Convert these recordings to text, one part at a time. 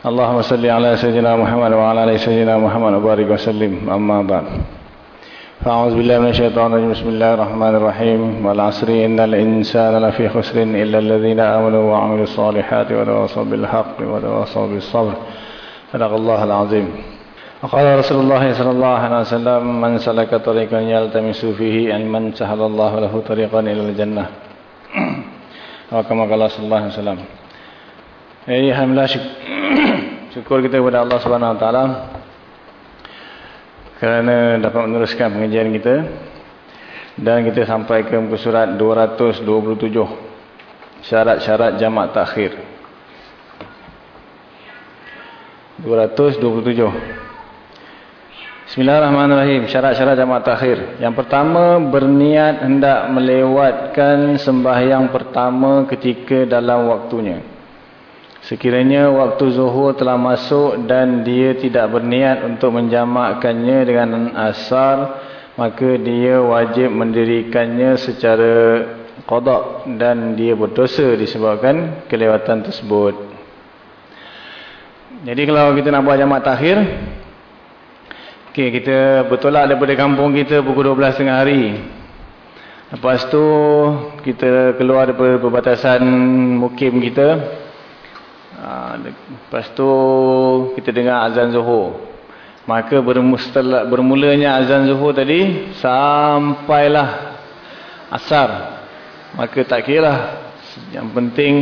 اللهم صل على سيدنا محمد وعلى آل سيدنا محمد وبارك وسلم. أما بعد فأعوذ بالله من الشيطان الرجيم. بسم الله الرحمن الرحيم. والعصر إن الإنسان لفي خسر إلا الذين آمنوا وعملوا الصالحات وتواصوا بالحق وتواصوا بالصبر. صدق الله العظيم. وقال رسول الله صلى الله عليه وسلم من سلك طريقا يلتمس فيه علما سهل الله له طريقا إلى الجنة. وكما قال صلى الله عليه وسلم. Jadi alhamdulillah syukur kita kepada Allah Subhanahu Wa Taala kerana dapat meneruskan pengajian kita dan kita sampai ke muka surat 227 syarat-syarat jamak takhir. 227 Bismillahirrahmanirrahim. Syarat-syarat jamak takhir. Yang pertama berniat hendak melewatkan sembahyang pertama ketika dalam waktunya Sekiranya waktu zuhur telah masuk dan dia tidak berniat untuk menjamakkannya dengan asar, maka dia wajib mendirikannya secara qada dan dia berdosa disebabkan kelewatan tersebut. Jadi kalau kita nak buat jamak takhir, okay, kita bertolak daripada kampung kita pukul 12 tengah hari. Lepas tu kita keluar daripada perbatasan mukim kita, Lepas tu kita dengar azan zuhur. Maka bermulanya azan zuhur tadi sampailah asar. Maka tak kira Yang penting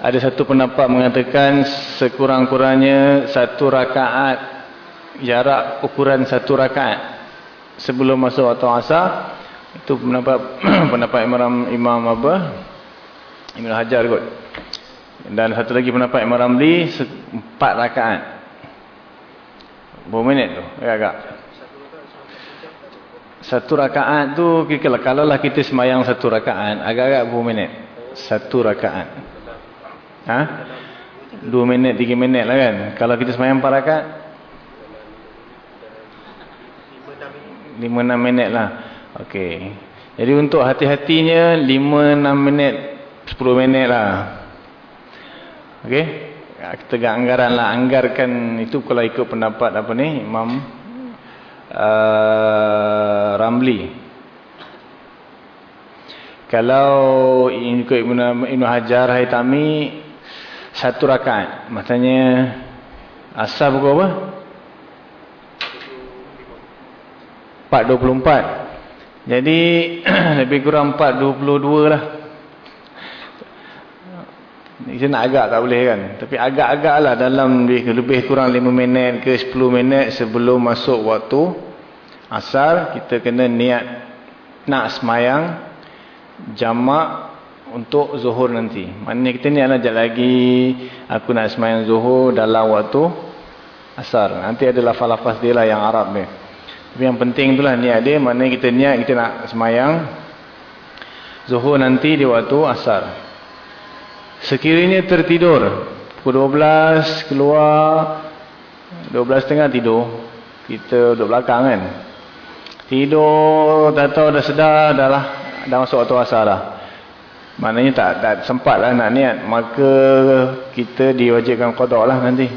ada satu pendapat mengatakan sekurang-kurangnya satu rakaat jarak ukuran satu rakaat sebelum masuk waktu asar itu pendapat pendapat Imam Imam apa? Ibn Hajar kot. Dan satu lagi pendapat Imam Ramli empat rakaat. Berapa minit tu? Ya agak. Satu rakaat tu kira kalau lah kita semayang satu rakaat agak-agak berapa minit? Satu rakaat. Ha? Dua minit, tiga minit lah kan. Kalau kita semayang empat rakaat lima enam minit lah. Okey. Jadi untuk hati-hatinya lima enam minit sepuluh minit lah. Okey. Ya, kita gak anggaran lah. Anggarkan itu kalau ikut pendapat apa ni. Imam uh, Ramli. Kalau ikut Ibn, Ibn Hajar Haitami. Satu rakaat. Maksudnya. Asal pukul apa? 4.24. Jadi lebih kurang 4.22 lah. Kita nak agak tak boleh kan. Tapi agak-agak lah dalam lebih, kurang 5 minit ke 10 minit sebelum masuk waktu asar. Kita kena niat nak semayang jamak untuk zuhur nanti. Maknanya kita niat lah lagi aku nak semayang zuhur dalam waktu asar. Nanti ada lafaz-lafaz dia lah yang Arab ni. Tapi yang penting itulah niat dia. Maknanya kita niat kita nak semayang zuhur nanti di waktu asar. Sekiranya tertidur Pukul 12 keluar 12 tengah tidur. Kita duduk belakang kan. Tidur Tak tahu dah sedar Dah lah. Dah masuk waktu asar lah Maknanya tak, tak sempat lah nak niat. Maka kita diwajibkan kodok lah nanti.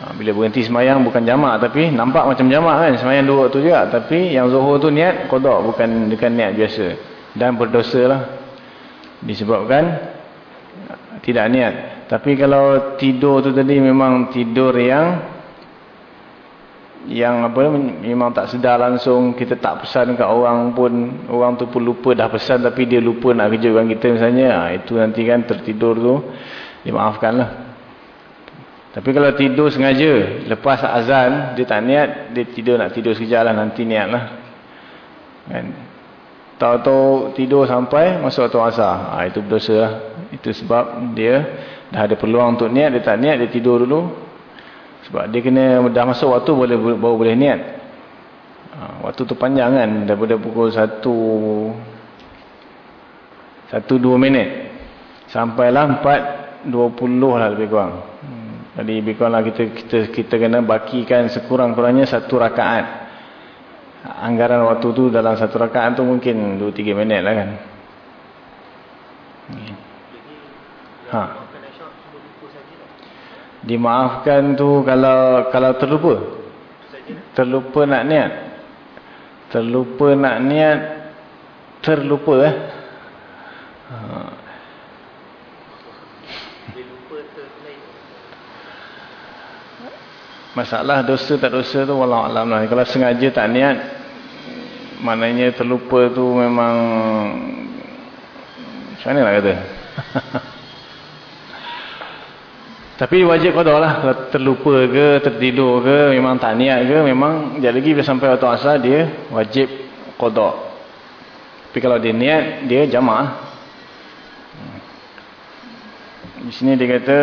Ha, Bila berhenti semayang bukan jamak Tapi nampak macam jamak kan. Semayang dua waktu juga. Tapi yang zuhur tu niat kodok Bukan, bukan niat biasa. Dan berdosa lah. Disebabkan tidak niat. Tapi kalau tidur tu tadi memang tidur yang yang apa memang tak sedar langsung kita tak pesan kat orang pun orang tu pun lupa dah pesan tapi dia lupa nak kejutkan kita misalnya ha, itu nanti kan tertidur tu dimaafkan lah tapi kalau tidur sengaja lepas azan dia tak niat dia tidur nak tidur sekejap lah nanti niat lah kan tahu-tahu tidur sampai masuk waktu asar ha, itu berdosa lah itu sebab dia dah ada peluang untuk niat, dia tak niat, dia tidur dulu. Sebab dia kena dah masuk waktu boleh baru boleh niat. Ha, waktu tu panjang kan daripada pukul 1 1 2 minit sampailah 4 20 lah lebih kurang. Hmm. Jadi lebih kurang lah kita kita kita kena bakikan sekurang-kurangnya satu rakaat. Anggaran waktu tu dalam satu rakaat tu mungkin 2 3 minit lah kan. Ha. Dimaafkan tu kalau kalau terlupa. Terlupa nak niat terlupa nak niat terlupa eh ha. Masalah dosa tak dosa tu wallah alam lah kalau sengaja tak niat maknanya terlupa tu memang macam mana nak kata Tapi wajib qada lah. Kalau terlupa ke, tertidur ke, memang tak niat ke, memang sekejap lagi bila sampai waktu asal, dia wajib qada. Tapi kalau dia niat, dia jamaah. Di sini dia kata,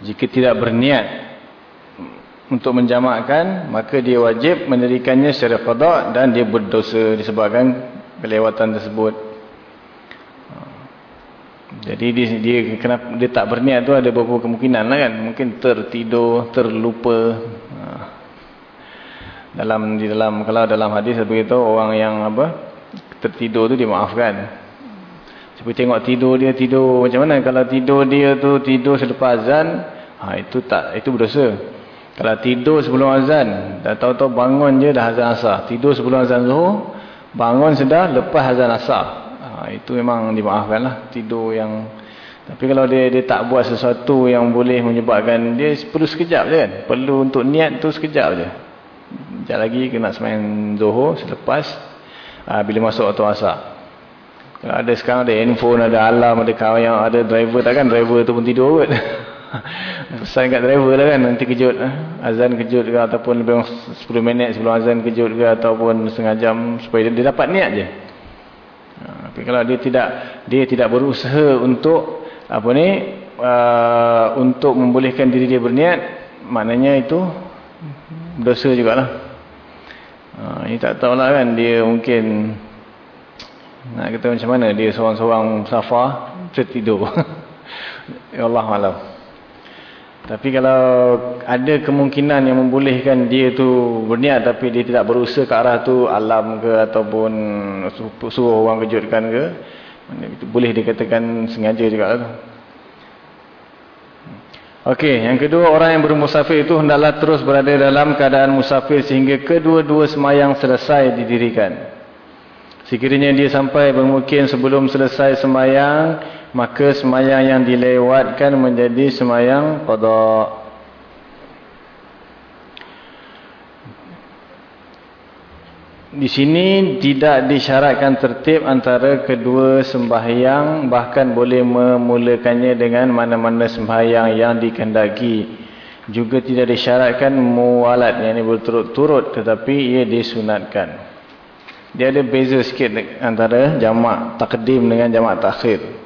jika tidak berniat untuk menjamakkan, maka dia wajib mendirikannya secara qada dan dia berdosa disebabkan kelewatan tersebut. Jadi dia, dia kenapa dia tak berniat tu ada beberapa kemungkinan lah kan. Mungkin tertidur, terlupa. Dalam di dalam kalau dalam hadis begitu orang yang apa tertidur tu dimaafkan. Seperti tengok tidur dia tidur macam mana? Kalau tidur dia tu tidur selepas azan, ha itu tak itu berdosa. Kalau tidur sebelum azan, dah tahu-tahu bangun je dah azan asar. Tidur sebelum azan Zuhur, bangun sudah lepas azan asar. Ha, itu memang dimaafkan lah tidur yang tapi kalau dia dia tak buat sesuatu yang boleh menyebabkan dia perlu sekejap je kan? Perlu untuk niat tu sekejap je. Sekejap lagi kena semain zuhur selepas ha, bila masuk waktu asar ada sekarang ada handphone ada alarm ada kawan yang ada driver tak kan driver tu pun tidur kot. Pesan kat driver lah kan nanti kejut. Azan kejut ke ataupun lebih 10 minit sebelum azan kejut ke ataupun setengah jam supaya dia, dia dapat niat je. Ha, tapi kalau dia tidak dia tidak berusaha untuk apa ni uh, untuk membolehkan diri dia berniat maknanya itu dosa jugalah. Uh, ini tak tahulah kan dia mungkin nak kata macam mana dia seorang-seorang safar tertidur ya Allah malam tapi kalau ada kemungkinan yang membolehkan dia tu berniat tapi dia tidak berusaha ke arah tu alam ke ataupun suruh orang kejutkan ke itu boleh dikatakan sengaja juga tu. Okey, yang kedua orang yang bermusafir itu hendaklah terus berada dalam keadaan musafir sehingga kedua-dua semayang selesai didirikan. Sekiranya dia sampai bermukim sebelum selesai semayang maka semayang yang dilewatkan menjadi semayang qada di sini tidak disyaratkan tertib antara kedua sembahyang bahkan boleh memulakannya dengan mana-mana sembahyang yang dikendaki. Juga tidak disyaratkan muwalat yang ini berturut-turut tetapi ia disunatkan dia ada beza sikit antara jamak takdim dengan jamak takhir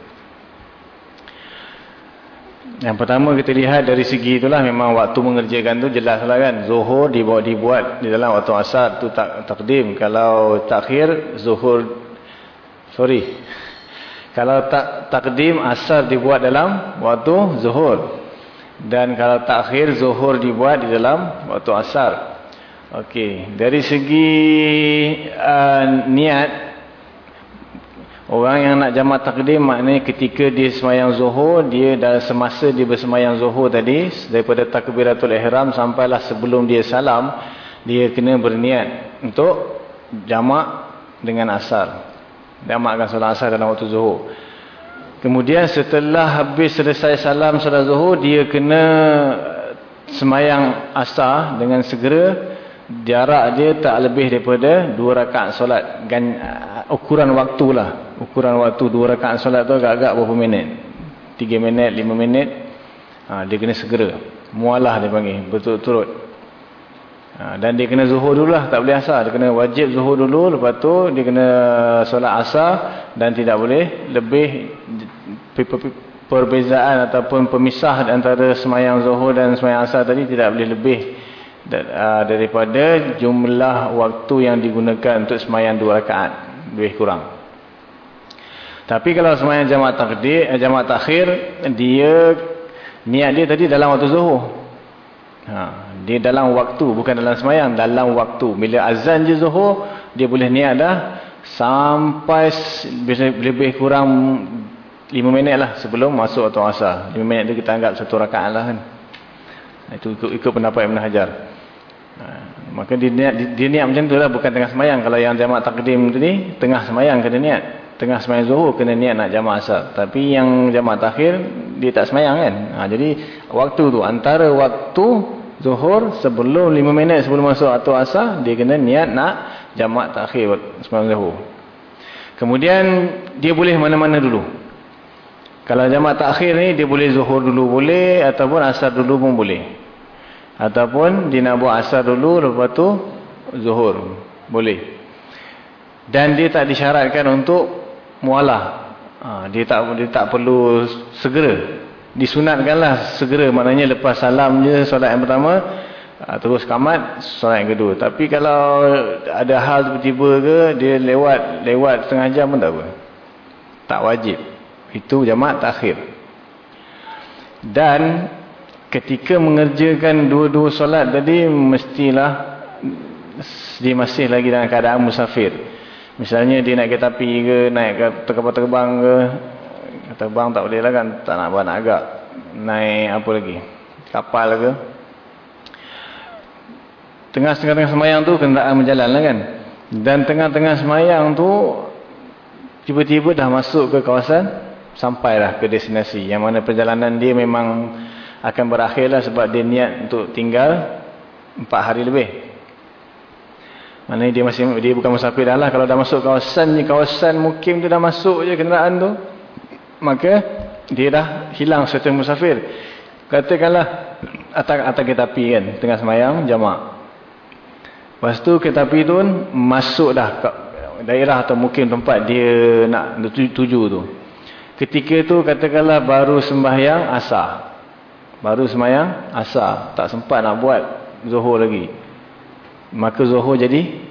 yang pertama kita lihat dari segi itulah memang waktu mengerjakan tu jelas lah kan. Zuhur dibuat, dibuat di dalam waktu asar tu tak takdim. Kalau takhir zuhur sorry. Kalau tak takdim asar dibuat dalam waktu zuhur. Dan kalau takhir zuhur dibuat di dalam waktu asar. Okey, dari segi uh, niat Orang yang nak jamak takdim maknanya ketika dia semayang zuhur, dia dah semasa dia bersemayang zuhur tadi, daripada takbiratul ihram sampailah sebelum dia salam, dia kena berniat untuk jamak dengan asar. Jamakkan solat asar dalam waktu zuhur. Kemudian setelah habis selesai salam solat zuhur, dia kena semayang asar dengan segera, jarak dia tak lebih daripada dua rakaat solat. Ukuran waktulah ukuran waktu dua rakaat solat tu agak-agak berapa minit? Tiga minit, lima minit. Ha, dia kena segera. Mualah dia panggil. Betul-betul. Ha, dan dia kena zuhur dulu lah. Tak boleh asar. Dia kena wajib zuhur dulu. Lepas tu dia kena solat asar. Dan tidak boleh lebih perbezaan ataupun pemisah antara semayang zuhur dan semayang asar tadi tidak boleh lebih daripada jumlah waktu yang digunakan untuk semayang dua rakaat lebih kurang. Tapi kalau semayang jamaah takdir eh, jamaah takhir dia niat dia tadi dalam waktu zuhur. Ha, dia dalam waktu bukan dalam semayang dalam waktu. Bila azan je zuhur dia boleh niat dah sampai lebih kurang 5 minit lah sebelum masuk atau asar. 5 minit tu kita anggap satu rakaat lah kan. Itu ikut, ikut pendapat Ibn Hajar. ha, maka dia niat, dia, dia niat macam tu lah bukan tengah semayang. Kalau yang jamak takdim tu ni tengah semayang kena niat. Tengah semayang zuhur kena niat nak jamak asar tapi yang jamak takhir dia tak semayang kan? Ha, jadi waktu tu antara waktu zuhur sebelum 5 minit sebelum masuk atau asar dia kena niat nak jamak takhir semayang zuhur. Kemudian dia boleh mana-mana dulu. Kalau jamak takhir ni dia boleh zuhur dulu boleh ataupun asar dulu pun boleh. Ataupun dia nak buat asar dulu lepas tu zuhur. Boleh. Dan dia tak disyaratkan untuk mualah. Ha, dia tak dia tak perlu segera. Disunatkanlah segera maknanya lepas salam je solat yang pertama ha, terus kamat solat yang kedua. Tapi kalau ada hal tiba-tiba ke dia lewat lewat setengah jam pun tak apa. Tak wajib. Itu jamaah takhir. Dan ketika mengerjakan dua-dua solat tadi mestilah dia masih lagi dalam keadaan musafir. Misalnya dia naik kereta api ke, naik ke kapal terbang ke. Terbang tak boleh lah kan, tak nak buat nak agak. Naik apa lagi, kapal ke. Tengah-tengah semayang tu kenderaan berjalan lah kan. Dan tengah-tengah semayang tu tiba-tiba dah masuk ke kawasan sampailah ke destinasi yang mana perjalanan dia memang akan berakhirlah sebab dia niat untuk tinggal 4 hari lebih. Mana dia masih dia bukan musafir dah lah. Kalau dah masuk kawasan ni kawasan mukim tu dah masuk je kenderaan tu maka dia dah hilang serta musafir. Katakanlah atas, atas kereta api kan tengah semayang jamak. Lepas tu kereta api tu masuk dah ke daerah atau mukim tempat dia nak tuju tu. Ketika itu katakanlah baru sembahyang asar. Baru sembahyang asar. Tak sempat nak buat zuhur lagi. Maka zuhur jadi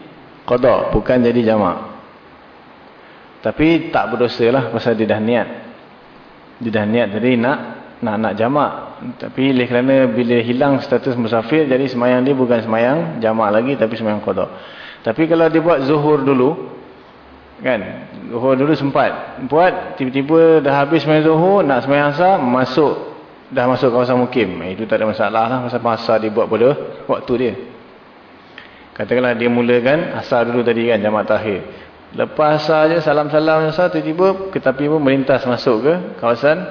kodok. Bukan jadi jamak. Tapi tak berdosa lah pasal dia dah niat. Dia dah niat tadi nak nak nak jamak. Tapi oleh kerana bila hilang status musafir. Jadi semayang dia bukan semayang jamak lagi. Tapi semayang kodok. Tapi kalau dia buat zuhur dulu. Kan? Zuhur dulu sempat. Buat, tiba-tiba dah habis semayang zuhur, nak semayang asar, masuk. Dah masuk kawasan mukim. Eh, itu tak ada masalah lah. Masa asar dia buat pada waktu dia. Katakanlah dia mulakan asar dulu tadi kan, jamak tahir. Lepas asar je, salam-salam tiba-tiba ketapi pun melintas masuk ke kawasan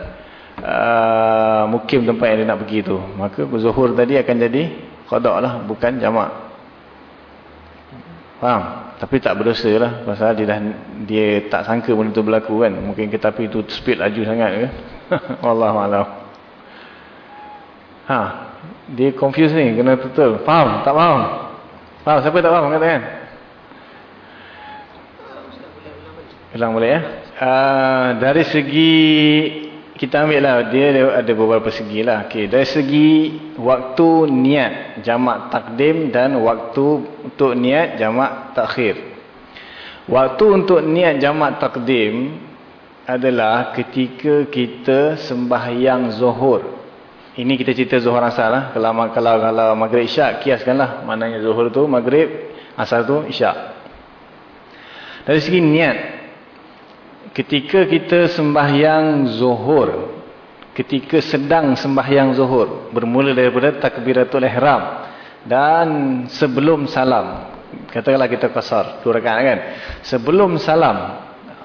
uh, mukim tempat yang dia nak pergi tu. Maka zuhur tadi akan jadi kodok lah, bukan jamak. Faham? Tapi tak berdosa lah. Pasal dia, dah, dia tak sangka benda tu berlaku kan. Mungkin kereta api tu speed laju sangat ke. Wallahualam. Ha. Dia confuse ni. Kena betul. Faham? Tak faham? Faham? Siapa tak faham? Kata kan? Ulang boleh ya? Uh, dari segi kita ambil lah dia ada beberapa segi lah okay. dari segi waktu niat jamak takdim dan waktu untuk niat jamak takhir waktu untuk niat jamak takdim adalah ketika kita sembahyang zuhur ini kita cerita zuhur asar lah. Kalau, kalau, kalau maghrib isyak kiaskan lah maknanya zuhur tu maghrib asar tu isyak. Dari segi niat ketika kita sembahyang zuhur ketika sedang sembahyang zuhur bermula daripada takbiratul ihram dan sebelum salam. Katakanlah kita kasar dua rakaat kan. Sebelum salam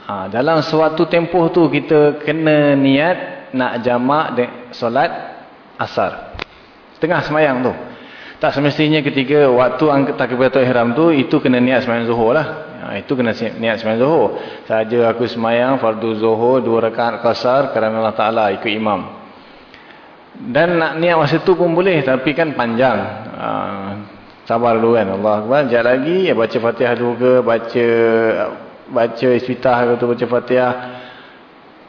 ha, dalam suatu tempoh tu kita kena niat nak jamak solat asar tengah sembahyang tu tak semestinya ketika waktu takbiratul ihram tu itu kena niat sembahyang zuhur lah Ha, itu kena niat sembahyang zuhur. Saja aku sembahyang fardu zuhur dua rakaat qasar kerana Allah Taala ikut imam. Dan nak niat masa tu pun boleh tapi kan panjang. Ha, sabar dulu kan Allah Akbar. Sekejap lagi ya baca Fatihah dulu ke baca baca istitah ke baca Fatihah.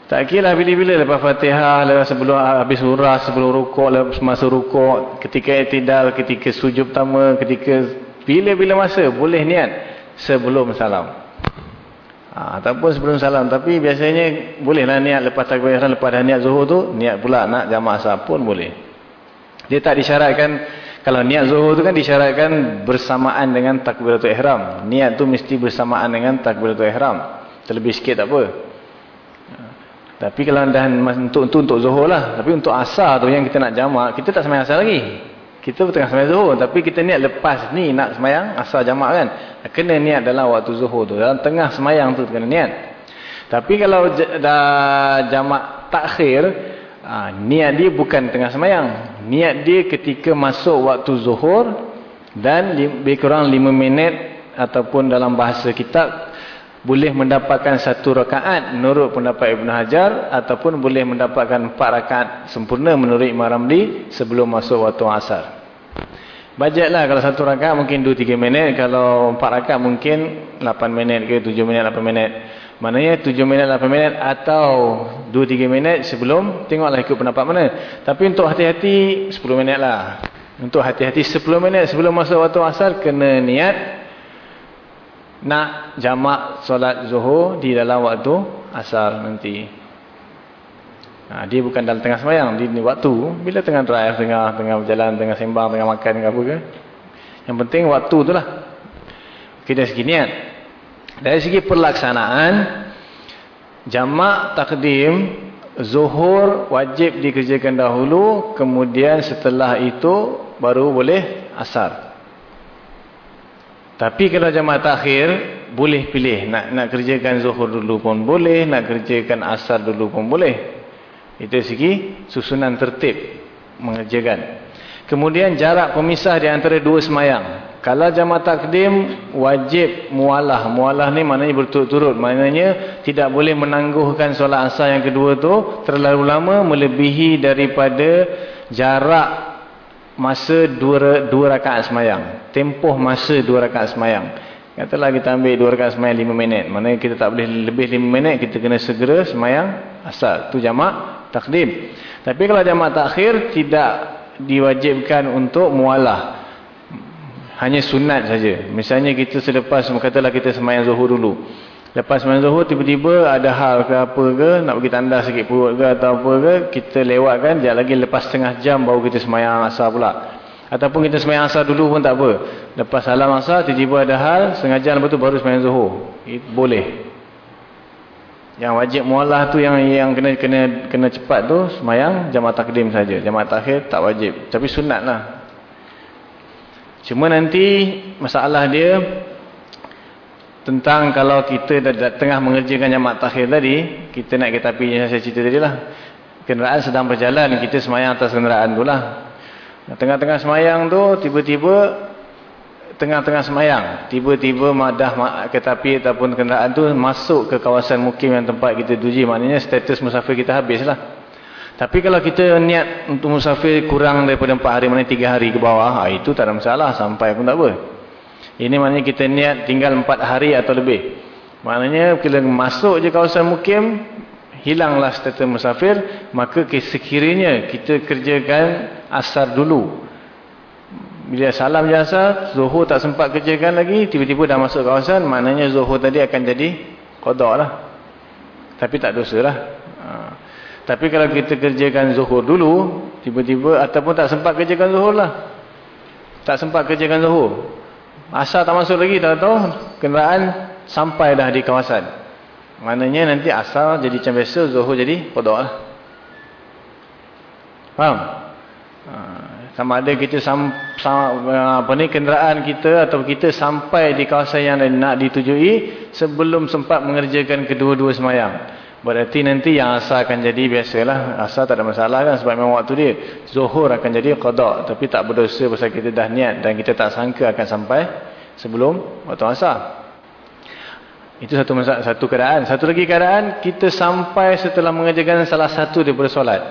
Tak kira bila-bila lepas fatihah, lepas sebelum habis surah, sebelum rukuk, lepas masa rukuk, ketika itidal, ketika sujud pertama, ketika bila-bila masa boleh niat sebelum salam. Ha, ataupun sebelum salam. Tapi biasanya bolehlah niat lepas takbir ihram, lepas dah niat zuhur tu, niat pula nak jamaah asar pun boleh. Dia tak disyaratkan, kalau niat zuhur tu kan disyaratkan bersamaan dengan takbiratul ihram. Niat tu mesti bersamaan dengan takbiratul ihram. Terlebih sikit tak apa. Tapi kalau dah untuk untuk untuk zuhur lah. Tapi untuk asar tu yang kita nak jamak, kita tak semayang asar lagi. Kita tengah semayang zuhur. Tapi kita niat lepas ni nak semayang asar jamak kan. Kena niat dalam waktu zuhur tu. Dalam tengah semayang tu kena niat. Tapi kalau dah jamak takhir, ha, niat dia bukan tengah semayang. Niat dia ketika masuk waktu zuhur dan lebih kurang 5 minit ataupun dalam bahasa kitab boleh mendapatkan satu rakaat menurut pendapat Ibn Hajar ataupun boleh mendapatkan empat rakaat sempurna menurut Imam Ramli sebelum masuk waktu asar. Bajetlah kalau satu rakaat mungkin 2-3 minit, kalau empat rakaat mungkin 8 minit ke 7 minit 8 minit. Maknanya 7 minit 8 minit atau 2-3 minit sebelum tengoklah ikut pendapat mana. Tapi untuk hati-hati 10 minit lah. Untuk hati-hati 10 minit sebelum masuk waktu asar kena niat nak jamak solat zuhur di dalam waktu asar nanti. Ha, dia bukan dalam tengah semayang, di waktu. Bila tengah drive, tengah tengah berjalan, tengah sembang, tengah makan, tengah apa ke. Yang penting waktu tu lah. Okay, dari segi niat. Dari segi pelaksanaan, jamak takdim, zuhur wajib dikerjakan dahulu, kemudian setelah itu baru boleh asar. Tapi kalau jamaah takhir, boleh pilih. Nak nak kerjakan zuhur dulu pun boleh, nak kerjakan asar dulu pun boleh. Itu segi susunan tertib mengerjakan. Kemudian jarak pemisah di antara dua semayang. Kalau jamaah takdim, wajib mualah. Mualah ni maknanya berturut-turut. Maknanya tidak boleh menangguhkan solat asar yang kedua tu terlalu lama melebihi daripada jarak masa dua, dua rakaat semayang. Tempoh masa dua rakaat semayang. Katalah kita ambil dua rakaat semayang lima minit. Maknanya kita tak boleh lebih lima minit. Kita kena segera semayang asal. Itu jamak takdim. Tapi kalau jamak takhir tidak diwajibkan untuk mualah. Hanya sunat saja. Misalnya kita selepas, katalah kita semayang zuhur dulu. Lepas main zuhur tiba-tiba ada hal ke apa ke nak pergi tandas sikit perut ke atau apa ke kita lewatkan sekejap lagi lepas setengah jam baru kita semayang asar pula. Ataupun kita semayang asar dulu pun tak apa. Lepas salam asar tiba-tiba ada hal setengah jam lepas tu baru semayang zuhur. It, boleh. Yang wajib mualah tu yang yang kena kena kena cepat tu semayang jamaah takdim saja. Jamaah takhir tak wajib. Tapi sunat lah. Cuma nanti masalah dia tentang kalau kita tengah mengerjakan jamak takhir tadi, kita naik kereta api yang saya cerita tadi lah. Kenderaan sedang berjalan, kita semayang atas kenderaan tu lah. Tengah-tengah semayang tu, tiba-tiba, tengah-tengah semayang, tiba-tiba madah kereta api ataupun kenderaan tu masuk ke kawasan mukim yang tempat kita tuju. Maknanya status musafir kita habis lah. Tapi kalau kita niat untuk musafir kurang daripada 4 hari, mana 3 hari ke bawah, ha, itu tak ada masalah, sampai pun tak apa. Ini maknanya kita niat tinggal empat hari atau lebih. Maknanya bila masuk je kawasan mukim, hilanglah status musafir, maka sekiranya kita kerjakan asar dulu. Bila salam je asar, zuhur tak sempat kerjakan lagi, tiba-tiba dah masuk kawasan, maknanya zuhur tadi akan jadi kodok lah. Tapi tak dosa lah. Ha. Tapi kalau kita kerjakan zuhur dulu, tiba-tiba, ataupun tak sempat kerjakan zuhur lah. Tak sempat kerjakan zuhur. Asal tak masuk lagi tak tahu kenderaan sampai dah di kawasan. Maknanya nanti asal jadi macam biasa, zuhur jadi kodok lah. Faham? Ha, sama ada kita sam, sam, apa ni, kenderaan kita atau kita sampai di kawasan yang nak ditujui sebelum sempat mengerjakan kedua-dua semayang. Berarti nanti yang asal akan jadi biasalah. Asal tak ada masalah kan sebab memang waktu dia. Zuhur akan jadi qadar. Tapi tak berdosa pasal kita dah niat dan kita tak sangka akan sampai sebelum waktu asal. Itu satu satu keadaan. Satu lagi keadaan, kita sampai setelah mengerjakan salah satu daripada solat.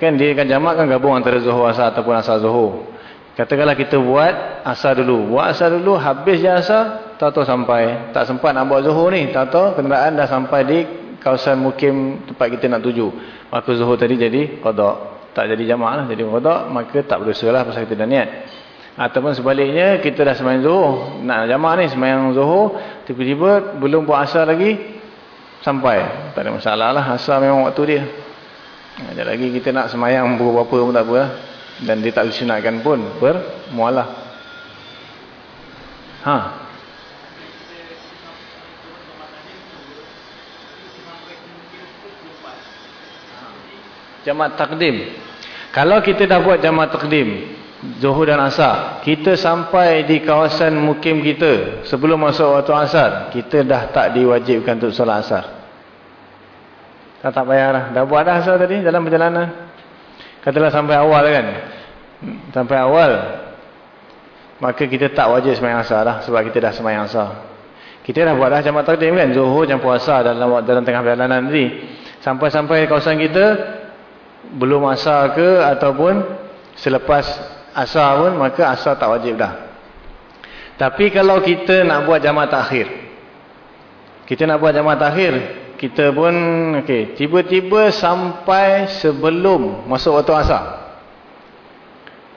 Kan dia kan jamak kan gabung antara zuhur asal ataupun asal zuhur. Katakanlah kita buat asar dulu. Buat asar dulu, habis je asar, tak tahu sampai. Tak sempat nak buat zuhur ni. Tak tahu kenderaan dah sampai di kawasan mukim tempat kita nak tuju. Maka zuhur tadi jadi qada. Tak jadi jamak lah. Jadi qada maka tak berdosa lah pasal kita dah niat. Ataupun sebaliknya kita dah semayang zuhur. Nak jamak ni semayang zuhur. Tiba-tiba belum buat asar lagi. Sampai. Tak ada masalah lah. Asar memang waktu dia. Sekejap lagi kita nak semayang berapa pun tak apa lah. Dan dia tak disunatkan pun. Bermualah. Ha. Jamak takdim. Kalau kita dah buat jamak takdim. Zuhur dan asar. Kita sampai di kawasan mukim kita. Sebelum masuk waktu asar. Kita dah tak diwajibkan untuk solat asar. Tak, payah lah. Dah buat dah asar tadi dalam perjalanan. Katalah sampai awal kan. Sampai awal. Maka kita tak wajib semayang asar lah. Sebab kita dah semayang asar. Kita dah buat dah jamak takdim kan. Zuhur jam puasa dalam dalam tengah perjalanan tadi. Sampai-sampai kawasan kita belum asar ke ataupun selepas asar pun maka asar tak wajib dah. Tapi kalau kita nak buat jamaah takhir. Kita nak buat jamaah takhir, kita pun okey, tiba-tiba sampai sebelum masuk waktu asar.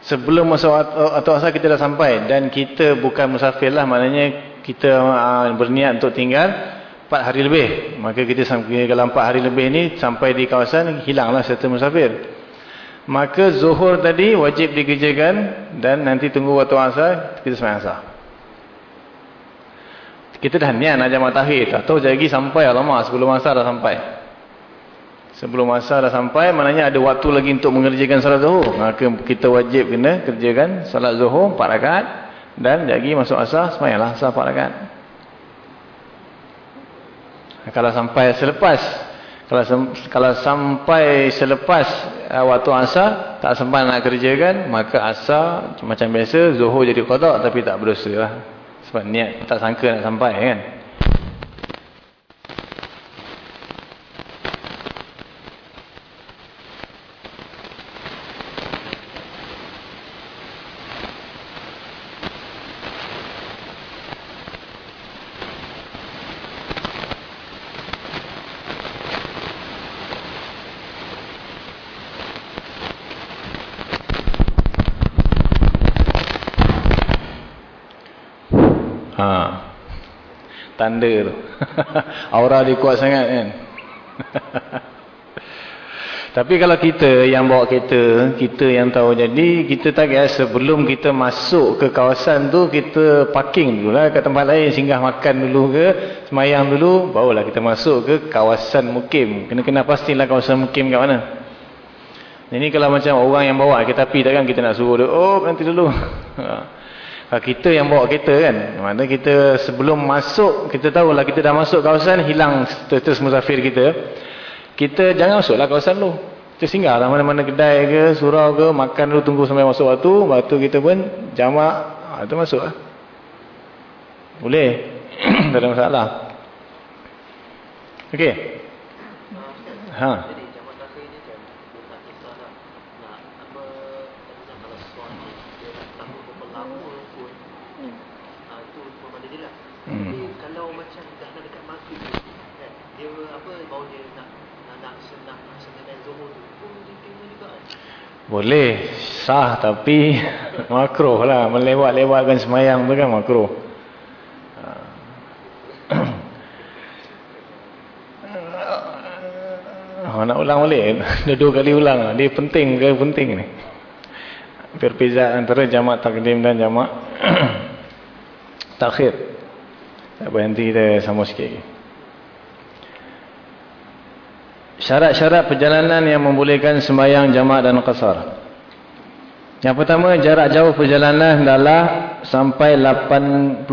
Sebelum masuk waktu asar kita dah sampai dan kita bukan musafir lah maknanya kita uh, berniat untuk tinggal 4 hari lebih. Maka kita sampai dalam 4 hari lebih ni sampai di kawasan hilanglah serta musafir. Maka zuhur tadi wajib dikerjakan dan nanti tunggu waktu asar kita sembahyang asar. Kita dah niat nak jamak takhir, tak tahu lagi sampai alamak sebelum asar dah sampai. Sebelum asar dah sampai, maknanya ada waktu lagi untuk mengerjakan salat zuhur. Maka kita wajib kena kerjakan salat zuhur 4 rakaat dan lagi masuk asar sembahyanglah asar 4 rakaat. Kalau sampai selepas kalau kalau sampai selepas uh, waktu asar tak sempat nak kerjakan maka asar macam biasa zuhur jadi qada tapi tak berdosa lah. Sebab niat tak sangka nak sampai kan. Tanda tu. Aura dia kuat sangat kan. Tapi kalau kita yang bawa kereta, kita yang tahu jadi, kita tak kira sebelum kita masuk ke kawasan tu, kita parking dulu lah kat tempat lain, singgah makan dulu ke, semayang dulu, barulah kita masuk ke kawasan mukim. Kena-kena pastilah kawasan mukim kat mana. Ini kalau macam orang yang bawa kereta api takkan kita nak suruh dia, oh nanti dulu. kita yang bawa kereta kan? Mana kita sebelum masuk kita tahulah kita dah masuk kawasan hilang status musafir kita. Kita jangan masuklah kawasan tu. Kita singgah lah mana-mana kedai ke surau ke makan dulu tunggu sampai masuk waktu. Waktu kita pun jamak ha, tu masuk lah. Boleh? Tak ada masalah. Ok ha Boleh sah tapi makruh lah melewat-lewatkan semayang tu kan makruh. Oh, nak ulang balik. Dah dua kali ulang. Dia penting ke penting ni. Perbezaan antara jamak takdim dan jamak takhir. Tak berhenti kita sama sikit lagi. Syarat-syarat perjalanan yang membolehkan sembahyang jamaah dan qasar. Yang pertama, jarak jauh perjalanan adalah sampai 81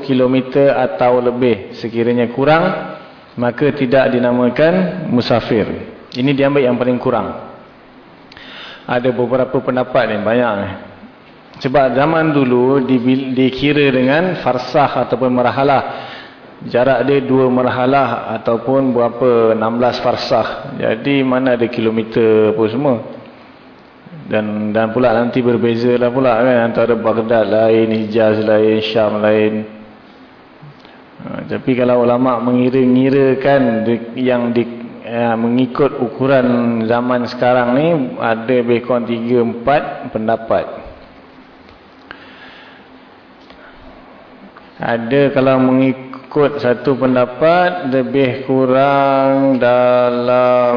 km atau lebih. Sekiranya kurang, maka tidak dinamakan musafir. Ini diambil yang paling kurang. Ada beberapa pendapat ni, banyak ni. Sebab zaman dulu dikira dengan farsah ataupun merahalah jarak dia dua merhalah ataupun berapa 16 farsah jadi mana ada kilometer pun semua. Dan dan pula nanti berbeza lah pula kan antara Baghdad lain Hijaz lain Syam lain. Ha, tapi kalau ulama mengira-ngirakan yang di, ya, mengikut ukuran zaman sekarang ni ada lebih kurang 3 4 pendapat. Ada kalau mengikut satu pendapat lebih kurang dalam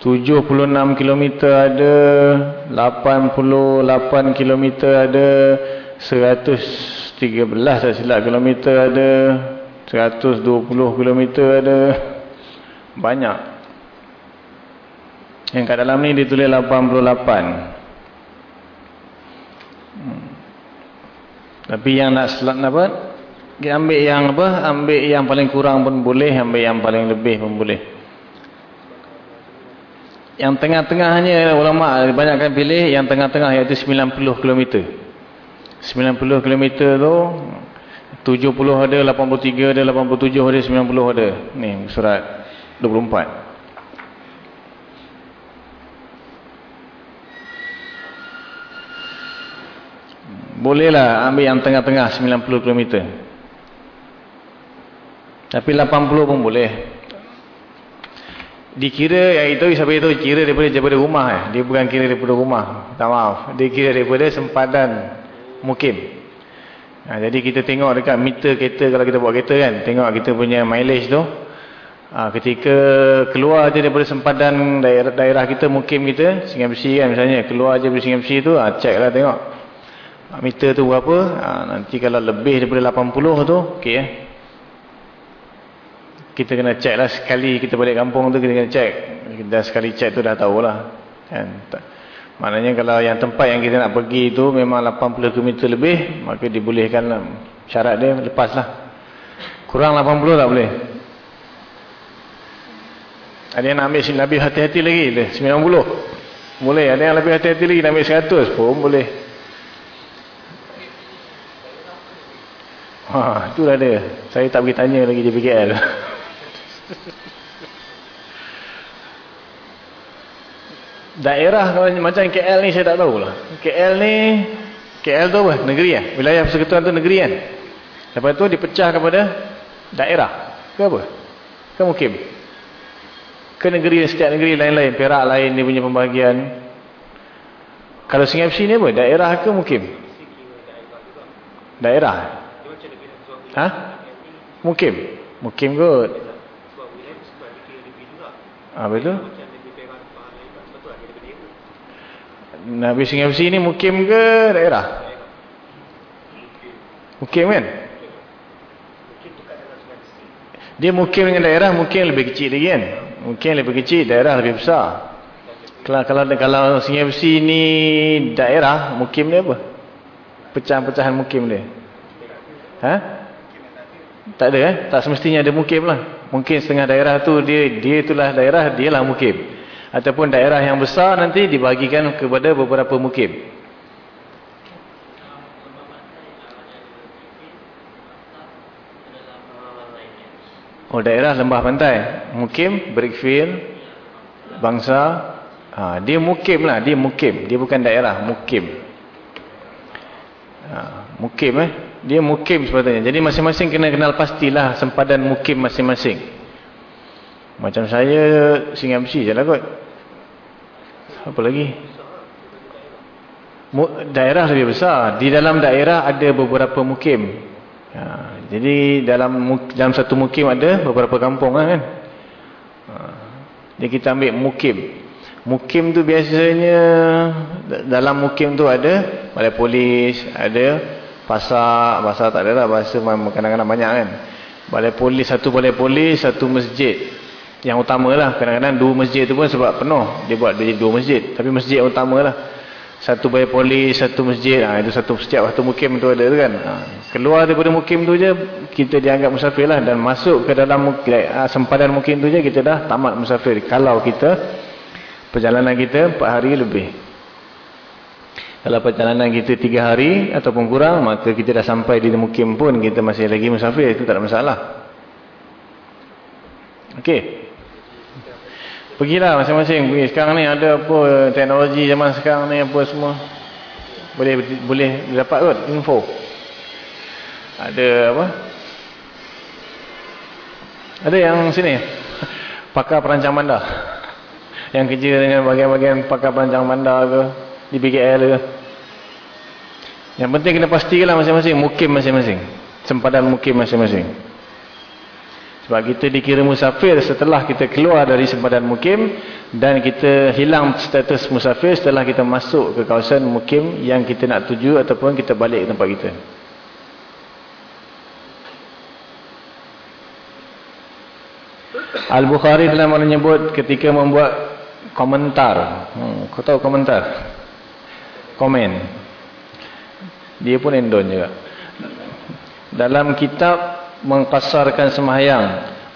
76 km ada, 88 km ada, 113 tak silap kilometer ada, 120 km ada, banyak. Yang kat dalam ni ditulis 88. Hmm. Tapi yang nak selat apa? Ambil yang apa? Ambil yang paling kurang pun boleh, ambil yang paling lebih pun boleh. Yang tengah-tengahnya ulama banyakkan pilih yang tengah-tengah iaitu 90 km. 90 km tu 70 ada, 83 ada, 87 ada, 90 ada. Ni surat 24. Bolehlah ambil yang tengah-tengah 90 km. Tapi 80 pun boleh. Dikira yang itu siapa itu kira daripada daripada rumah eh. Dia bukan kira daripada rumah. Tak maaf. Dia kira daripada sempadan mukim. Ha, jadi kita tengok dekat meter kereta kalau kita buat kereta kan. Tengok kita punya mileage tu. Ha, ketika keluar je daripada sempadan daerah, daerah kita mukim kita. Besi kan misalnya. Keluar je dari besi tu. Ha, check lah tengok. Meter tu berapa. Ha, nanti kalau lebih daripada 80 tu. Okey eh. Kita kena cek lah sekali kita balik kampung tu kita kena cek dan sekali cek tu dah tahulah kan. Maknanya kalau yang tempat yang kita nak pergi tu memang 80 km lebih maka dibolehkan lah. syarat dia lepas lah kurang 80 tak boleh. Ada yang nak ambil lebih hati-hati lagi? 90 boleh. Ada yang lebih hati-hati lagi nak ambil 100 pun boleh Ha, itulah dia. Saya tak pergi tanya lagi di PKL. Daerah macam KL ni saya tak tahu lah. KL ni, KL tu apa? Negeri ya? Wilayah persekutuan tu negeri kan? Lepas tu dipecah kepada daerah. Ke apa? Ke mukim? Ke negeri, setiap negeri lain-lain. Perak lain dia punya pembahagian. Kalau Singai FC ni apa? Daerah ke mukim? Daerah. Ha? Mukim? Mukim kot. Apa itu? Nabi Singgah Besi ni mukim ke daerah? Mukim kan? Dia mukim dengan daerah mungkin lebih kecil lagi kan? Mungkin lebih kecil, daerah lebih besar. Kalau kalau, kalau Singgah Besi ni daerah, mukim dia apa? Pecahan-pecahan mukim dia. Ha? Tak ada eh? Tak semestinya ada mukim lah. Mungkin setengah daerah tu dia dia itulah daerah, dialah mukim. Ataupun daerah yang besar nanti dibagikan kepada beberapa mukim. Oh daerah lembah pantai. Mukim, Brickfield, Bangsa. Ha, dia mukim lah, dia mukim. Dia bukan daerah, mukim. Ha, mukim eh dia mukim sepatutnya. Jadi masing-masing kena kenal pastilah sempadan mukim masing-masing. Macam saya besi je lah kot. Apa lagi? Daerah lebih besar. Di dalam daerah ada beberapa mukim. Ha, jadi dalam dalam satu mukim ada beberapa kampung lah kan. Ha, jadi kita ambil mukim. Mukim tu biasanya dalam mukim tu ada balai polis, ada pasar, pasar tak ada lah. Bahasa kadang-kadang banyak kan. Balai polis, satu balai polis satu masjid. Yang utama lah. Kadang-kadang dua masjid tu pun sebab penuh. Dia buat dia dua masjid. Tapi masjid yang utama lah. Satu balai polis, satu masjid. Ha, itu satu setiap waktu mukim tu ada kan. Ha, keluar daripada mukim tu je kita dianggap musafir lah. Dan masuk ke dalam ha, sempadan mukim tu je kita dah tamat musafir. Kalau kita perjalanan kita 4 hari lebih kalau perjalanan kita tiga hari ataupun kurang, maka kita dah sampai di mukim pun, kita masih lagi musafir, itu tak ada masalah. Okey. Pergilah masing-masing. Sekarang ni ada apa teknologi zaman sekarang ni apa semua. Boleh boleh dapat kot info. Ada apa? Ada yang sini. Pakar perancang bandar. Yang kerja dengan bagian-bagian pakar perancang bandar ke. Di PKL ke. Yang penting kena pastikanlah masing-masing. Mukim masing-masing. Sempadan mukim masing-masing. Sebab kita dikira musafir setelah kita keluar dari sempadan mukim. Dan kita hilang status musafir setelah kita masuk ke kawasan mukim yang kita nak tuju ataupun kita balik ke tempat kita. Al-Bukhari telah menyebut ketika membuat komentar. Hmm, kau tahu komentar? Komen. Dia pun endon juga. Dalam kitab mengkasarkan sembahyang.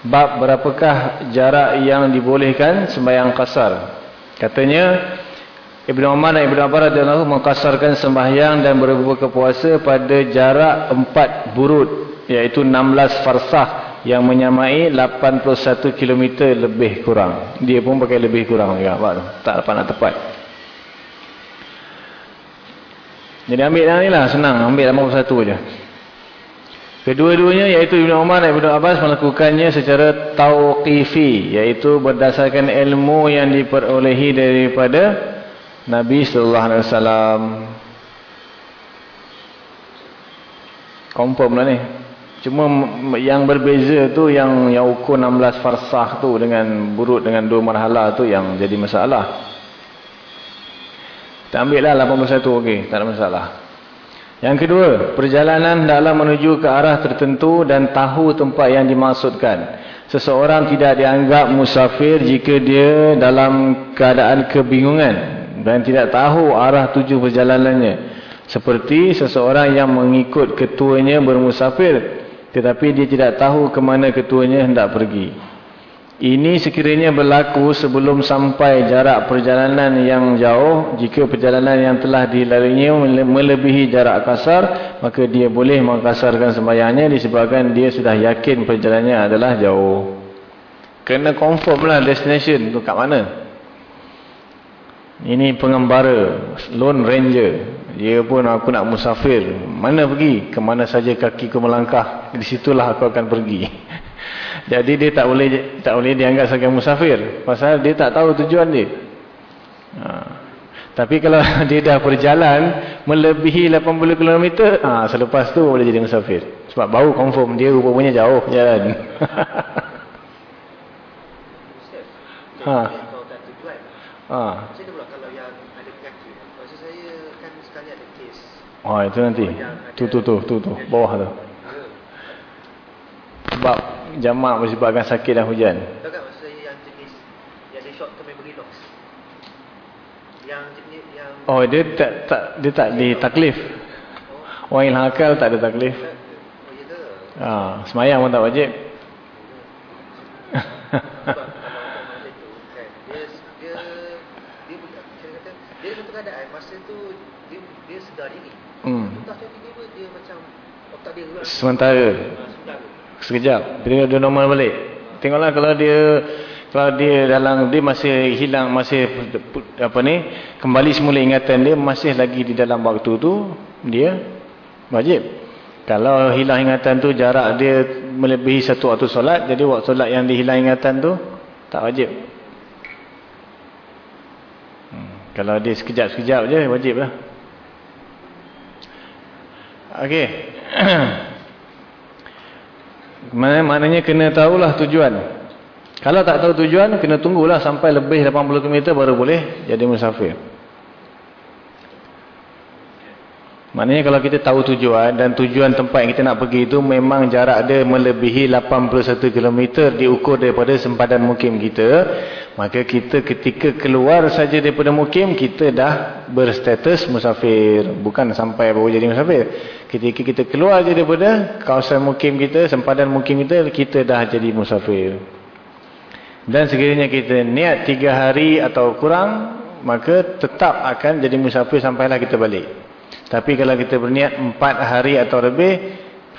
Bab berapakah jarak yang dibolehkan sembahyang kasar. Katanya Ibn Umar dan Ibn adalah mengkasarkan sembahyang dan berbuka puasa pada jarak 4 burut. Iaitu 16 farsah yang menyamai 81 km lebih kurang. Dia pun pakai lebih kurang juga. Tak dapat nak tepat. Jadi ambil dah ni lah. Senang. Ambil 81 je. Kedua-duanya iaitu Ibn Umar dan Ibn Abbas melakukannya secara tauqifi. Iaitu berdasarkan ilmu yang diperolehi daripada Nabi Wasallam. Confirm lah ni. Cuma yang berbeza tu yang yang ukur 16 farsah tu dengan burut dengan dua marhala tu yang jadi masalah. Kita ambil lah 81 okey, tak ada masalah. Yang kedua, perjalanan dalam menuju ke arah tertentu dan tahu tempat yang dimaksudkan. Seseorang tidak dianggap musafir jika dia dalam keadaan kebingungan dan tidak tahu arah tuju perjalanannya. Seperti seseorang yang mengikut ketuanya bermusafir tetapi dia tidak tahu ke mana ketuanya hendak pergi. Ini sekiranya berlaku sebelum sampai jarak perjalanan yang jauh. Jika perjalanan yang telah dilaluinya melebihi jarak kasar. Maka dia boleh mengkasarkan sembahyangnya disebabkan dia sudah yakin perjalanannya adalah jauh. Kena confirm lah destination tu kat mana. Ini pengembara. Lone Ranger. Dia pun aku nak musafir. Mana pergi? Ke mana saja kaki ku melangkah. Di situlah aku akan pergi. Jadi dia tak boleh tak boleh dianggap sebagai musafir. Pasal dia tak tahu tujuan dia. Ha. Tapi kalau dia dah berjalan melebihi 80 km. Ha, selepas tu boleh jadi musafir. Sebab baru confirm dia rupanya jauh jalan. ha. Ha. Oh itu nanti. Tu tu tu tu tu bawah tu. Sebab jamak menyebabkan sakit dan hujan. Tak masa yang jenis yang short term memory loss. Yang jenis yang Oh dia tak tak dia tak di taklif. Orang hilang akal tak ada taklif. oh ya ke? Ah, semayang pun tak wajib. Sementara. Sekejap dia dia normal balik. Tengoklah kalau dia kalau dia dalam dia masih hilang masih apa ni kembali semula ingatan dia masih lagi di dalam waktu tu dia wajib. Kalau hilang ingatan tu jarak dia melebihi satu waktu solat jadi waktu solat yang dihilang ingatan tu tak wajib. Hmm. Kalau dia sekejap-sekejap je wajib lah. Okey. Maknanya kena tahulah tujuan. Kalau tak tahu tujuan, kena tunggulah sampai lebih 80 km baru boleh jadi musafir. Maknanya kalau kita tahu tujuan dan tujuan tempat yang kita nak pergi itu memang jarak dia melebihi 81 km diukur daripada sempadan mukim kita. Maka kita ketika keluar saja daripada mukim, kita dah berstatus musafir. Bukan sampai baru jadi musafir. Ketika kita keluar daripada kawasan mukim kita, sempadan mukim kita, kita dah jadi musafir. Dan sekiranya kita niat 3 hari atau kurang, maka tetap akan jadi musafir sampailah kita balik. Tapi kalau kita berniat 4 hari atau lebih,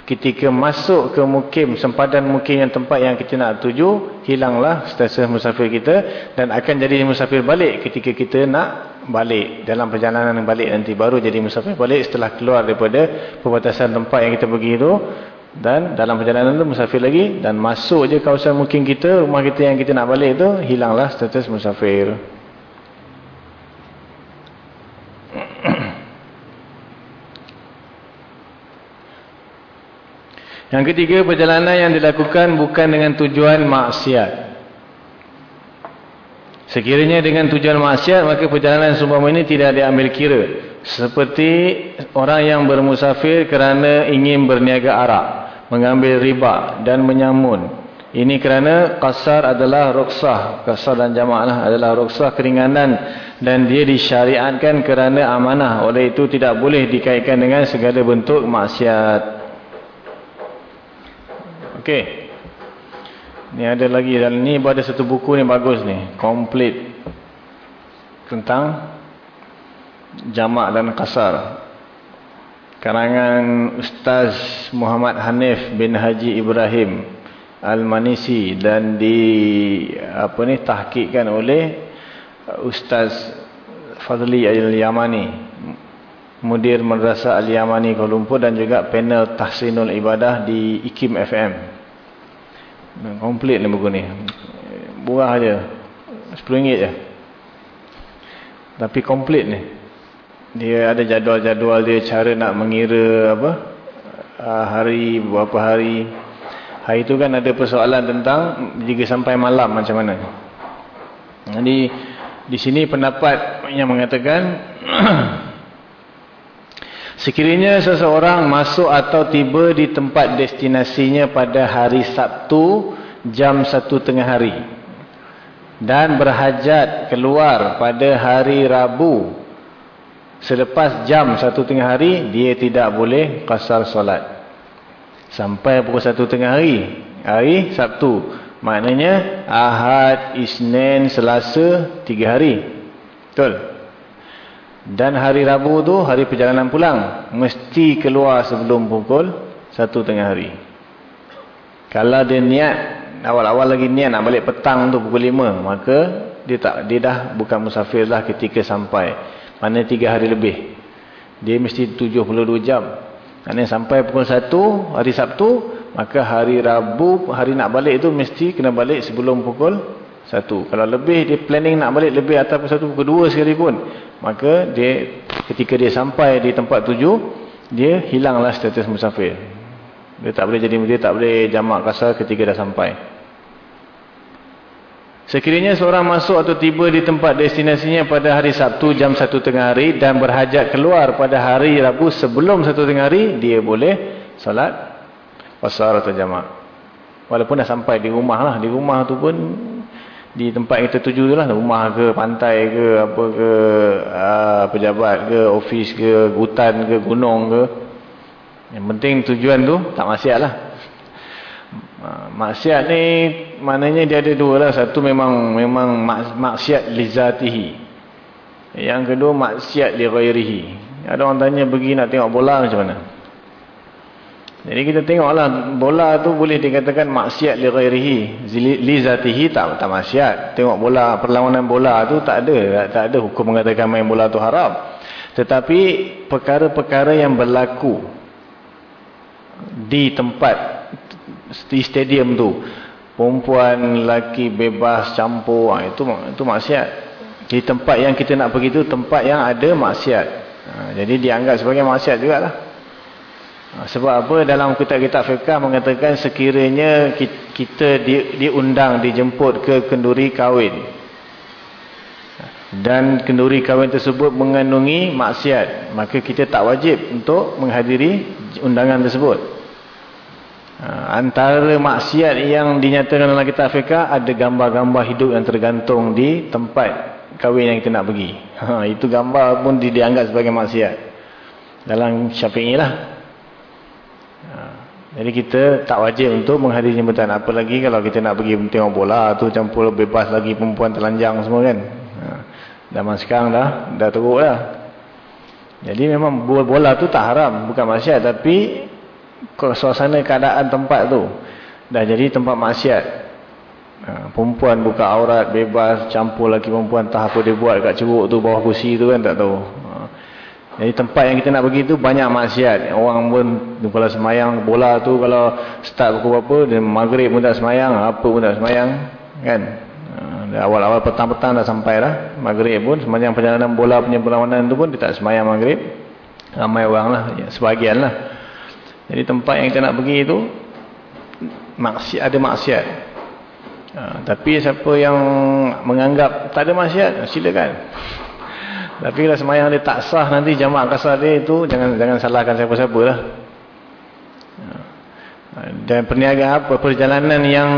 ketika masuk ke mukim, sempadan mukim yang tempat yang kita nak tuju, hilanglah status musafir kita dan akan jadi musafir balik ketika kita nak balik. Dalam perjalanan balik nanti baru jadi musafir balik setelah keluar daripada perbatasan tempat yang kita pergi itu dan dalam perjalanan itu musafir lagi dan masuk je kawasan mukim kita, rumah kita yang kita nak balik itu, hilanglah status musafir. Yang ketiga, perjalanan yang dilakukan bukan dengan tujuan maksiat. Sekiranya dengan tujuan maksiat, maka perjalanan seumpama ini tidak diambil kira. Seperti orang yang bermusafir kerana ingin berniaga arak, mengambil riba dan menyamun. Ini kerana kasar adalah ruksah. Kasar dan jamaah adalah ruksah keringanan dan dia disyariatkan kerana amanah. Oleh itu tidak boleh dikaitkan dengan segala bentuk maksiat. Okey. Ni ada lagi dalam ni ada satu buku ni bagus ni, komplit tentang jamak dan kasar. Karangan Ustaz Muhammad Hanif bin Haji Ibrahim Al-Manisi dan di apa ni tahqiqkan oleh Ustaz Fadli Al-Yamani Mudir Madrasah Al-Yamani Kuala Lumpur dan juga panel Tahsinul Ibadah di IKIM FM. Komplit ni buku ni. Murah aja. RM10 je. Tapi komplit ni. Dia ada jadual-jadual dia cara nak mengira apa? Ah, hari berapa hari. Hari tu kan ada persoalan tentang jika sampai malam macam mana. Jadi di sini pendapat yang mengatakan Sekiranya seseorang masuk atau tiba di tempat destinasinya pada hari Sabtu jam satu tengah hari dan berhajat keluar pada hari Rabu selepas jam satu tengah hari dia tidak boleh kasar solat. Sampai pukul satu tengah hari hari Sabtu. Maknanya Ahad, Isnin, Selasa tiga hari. Betul? Dan hari Rabu tu hari perjalanan pulang. Mesti keluar sebelum pukul satu tengah hari. Kalau dia niat, awal-awal lagi niat nak balik petang tu pukul lima. Maka dia tak dia dah bukan musafir lah ketika sampai. Mana tiga hari lebih. Dia mesti tujuh puluh dua jam. Kerana sampai pukul satu hari Sabtu. Maka hari Rabu, hari nak balik tu mesti kena balik sebelum pukul satu. Kalau lebih dia planning nak balik lebih atas pukul satu, pukul dua sekalipun. Maka dia ketika dia sampai di tempat tuju, dia hilanglah status musafir. Dia tak boleh jadi dia tak boleh jamak kasar ketika dah sampai. Sekiranya seorang masuk atau tiba di tempat destinasinya pada hari Sabtu jam satu tengah hari dan berhajat keluar pada hari Rabu sebelum satu tengah hari, dia boleh salat pasar atau jamak. Walaupun dah sampai di rumah lah. Di rumah tu pun di tempat kita tuju tu lah rumah ke pantai ke apa ke uh, pejabat ke ofis ke hutan ke gunung ke. Yang penting tujuan tu tak maksiat lah. Maksiat ni maknanya dia ada dua lah. Satu memang memang maksiat lizatihi yang kedua maksiat li ghairihi. Ada orang tanya pergi nak tengok bola macam mana jadi kita tengoklah bola tu boleh dikatakan maksiat li ghairihi, li zatihi tak tak maksiat. Tengok bola perlawanan bola tu tak ada tak ada hukum mengatakan main bola tu haram. Tetapi perkara-perkara yang berlaku di tempat di stadium tu, perempuan lelaki bebas campur, ha, itu itu maksiat. Di tempat yang kita nak pergi tu tempat yang ada maksiat. Ha, jadi dianggap sebagai maksiat jugalah. Ha, sebab apa dalam kitab-kitab fiqah mengatakan sekiranya kita diundang, dijemput ke kenduri kahwin. Dan kenduri kahwin tersebut mengandungi maksiat. Maka kita tak wajib untuk menghadiri undangan tersebut. Ha, antara maksiat yang dinyatakan dalam kitab fiqah ada gambar-gambar hidup yang tergantung di tempat kahwin yang kita nak pergi. Ha, itu gambar pun dianggap sebagai maksiat. Dalam syafi'i lah. Jadi kita tak wajib untuk menghadiri jemputan. Apalagi kalau kita nak pergi tengok bola tu campur bebas lagi perempuan telanjang semua kan. Ha. Zaman sekarang dah dah teruk dah. Jadi memang bola tu tak haram. Bukan masyarakat. Tapi suasana keadaan tempat tu dah jadi tempat maksiat ha, perempuan buka aurat bebas campur lagi perempuan entah apa dia buat kat ceruk tu bawah kursi tu kan tak tahu jadi tempat yang kita nak pergi tu banyak maksiat. Orang pun kalau semayang bola tu kalau start pukul berapa dan maghrib pun tak semayang apa pun tak semayang kan? Ha, awal-awal petang-petang dah sampai lah maghrib pun. Sepanjang perjalanan bola punya perlawanan tu pun dia tak semayang maghrib. Ramai orang lah sebagian lah. Jadi tempat yang kita nak pergi itu maksiat ada maksiat. Ha, tapi siapa yang menganggap tak ada maksiat, silakan. Tapi kalau semayang dia tak sah nanti jamaah kasar dia itu jangan jangan salahkan siapa-siapa lah. Dan perniagaan apa? Perjalanan yang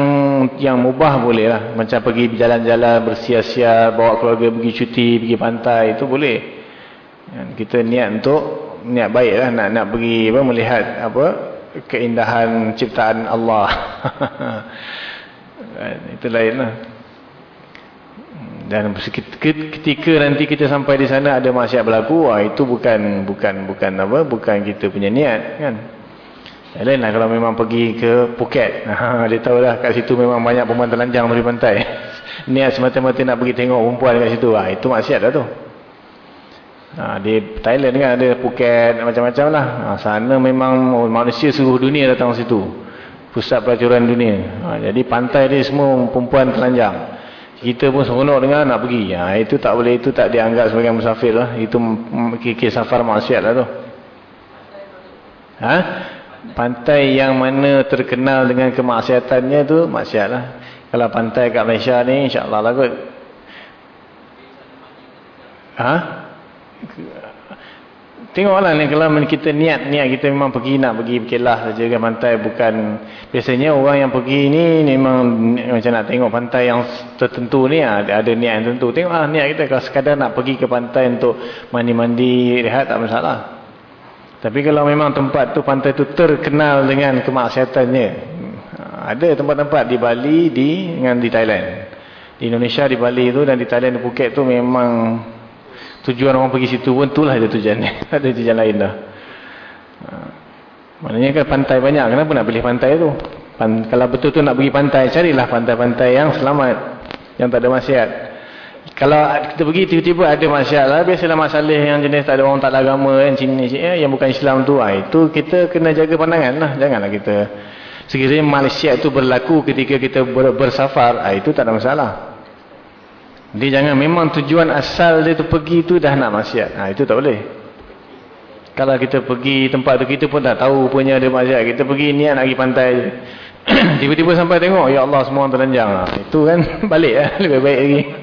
yang mubah boleh lah. Macam pergi jalan-jalan bersia-sia bawa keluarga pergi cuti pergi pantai itu boleh. Kita niat untuk niat baik lah nak, nak pergi apa, melihat apa keindahan ciptaan Allah. Itu lain lah dan ketika nanti kita sampai di sana ada masyarakat berlaku wah, itu bukan bukan bukan apa bukan kita punya niat kan lain lah kalau memang pergi ke Phuket ha, dia tahu lah kat situ memang banyak perempuan telanjang dari pantai niat semata-mata nak pergi tengok perempuan kat situ wah, itu maksiat lah tu Ha, di Thailand kan ada Phuket macam-macam lah. Ha, sana memang manusia seluruh dunia datang situ. Pusat pelacuran dunia. Ha, jadi pantai ni semua perempuan telanjang. Kita pun seronok dengan nak pergi. Ha, itu tak boleh, itu tak dianggap sebagai musafir lah. Itu kikir safar maksiat lah tu. Ha? Pantai yang mana terkenal dengan kemaksiatannya tu maksiat lah. Kalau pantai kat Malaysia ni insyaAllah lah kot. Ha? Tengoklah kalau kita niat niat kita memang pergi nak pergi berkelah saja ke pantai bukan biasanya orang yang pergi ni memang macam nak tengok pantai yang tertentu ni ada, ada niat yang tertentu. Tengoklah niat kita kalau sekadar nak pergi ke pantai untuk mandi-mandi rehat tak masalah. Tapi kalau memang tempat tu pantai tu terkenal dengan kemaksiatannya. Ada tempat-tempat di Bali di dengan di Thailand. Di Indonesia di Bali tu dan di Thailand di Phuket tu memang tujuan orang pergi situ pun itulah ada tujuan ni. ada tujuan lain dah. Ha. Maknanya kan pantai banyak. Kenapa nak pilih pantai tu? Pan, kalau betul tu nak pergi pantai, carilah pantai-pantai yang selamat. Yang tak ada masyarakat. Kalau kita pergi tiba-tiba ada masyarakat lah. Biasalah masalah yang jenis tak ada orang tak ada agama kan. Cina, Cina, yang bukan Islam tu. Ha, itu kita kena jaga pandangan lah. Janganlah kita. Sekiranya Malaysia itu berlaku ketika kita ber, bersafar. Ha, itu tak ada masalah. Dia jangan memang tujuan asal dia tu pergi tu dah nak maksiat. Ha, itu tak boleh. Kalau kita pergi tempat tu kita pun tak tahu punya ada maksiat. Kita pergi niat nak pergi pantai. Tiba-tiba sampai tengok. Ya Allah semua orang terlanjang. Ha, itu kan balik lah. Lebih baik lagi.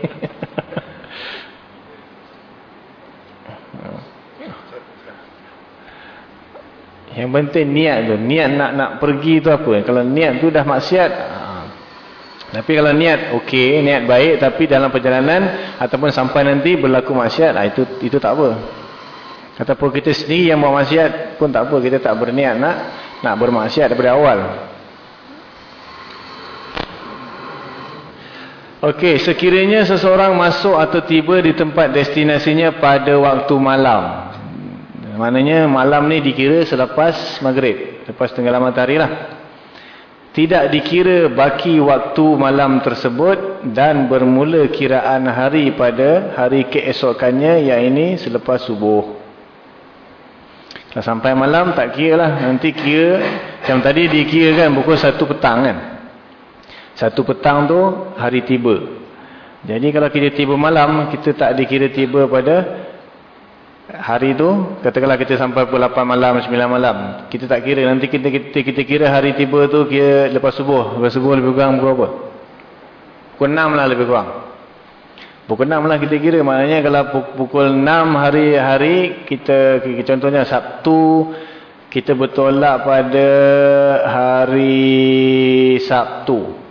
Yang penting niat tu. Niat nak nak pergi tu apa. Kalau niat tu dah maksiat. Tapi kalau niat okey, niat baik tapi dalam perjalanan ataupun sampai nanti berlaku maksiat, ah itu itu tak apa. Ataupun kita sendiri yang buat maksiat pun tak apa, kita tak berniat nak nak bermaksiat daripada awal. Okey, sekiranya seseorang masuk atau tiba di tempat destinasinya pada waktu malam. Maknanya malam ni dikira selepas maghrib, lepas tenggelam matahari lah tidak dikira baki waktu malam tersebut dan bermula kiraan hari pada hari keesokannya yang ini selepas subuh. Kalau sampai malam tak kira lah. Nanti kira, macam tadi dikira kan pukul satu petang kan. Satu petang tu hari tiba. Jadi kalau kita tiba malam, kita tak dikira tiba pada hari itu katakanlah kita sampai pukul 8 malam 9 malam kita tak kira nanti kita kita, kita kira hari tiba tu kira lepas subuh lepas subuh lebih kurang pukul apa pukul 6 lah lebih kurang. Pukul 6 lah kita kira maknanya kalau pukul 6 hari-hari kita contohnya Sabtu kita bertolak pada hari Sabtu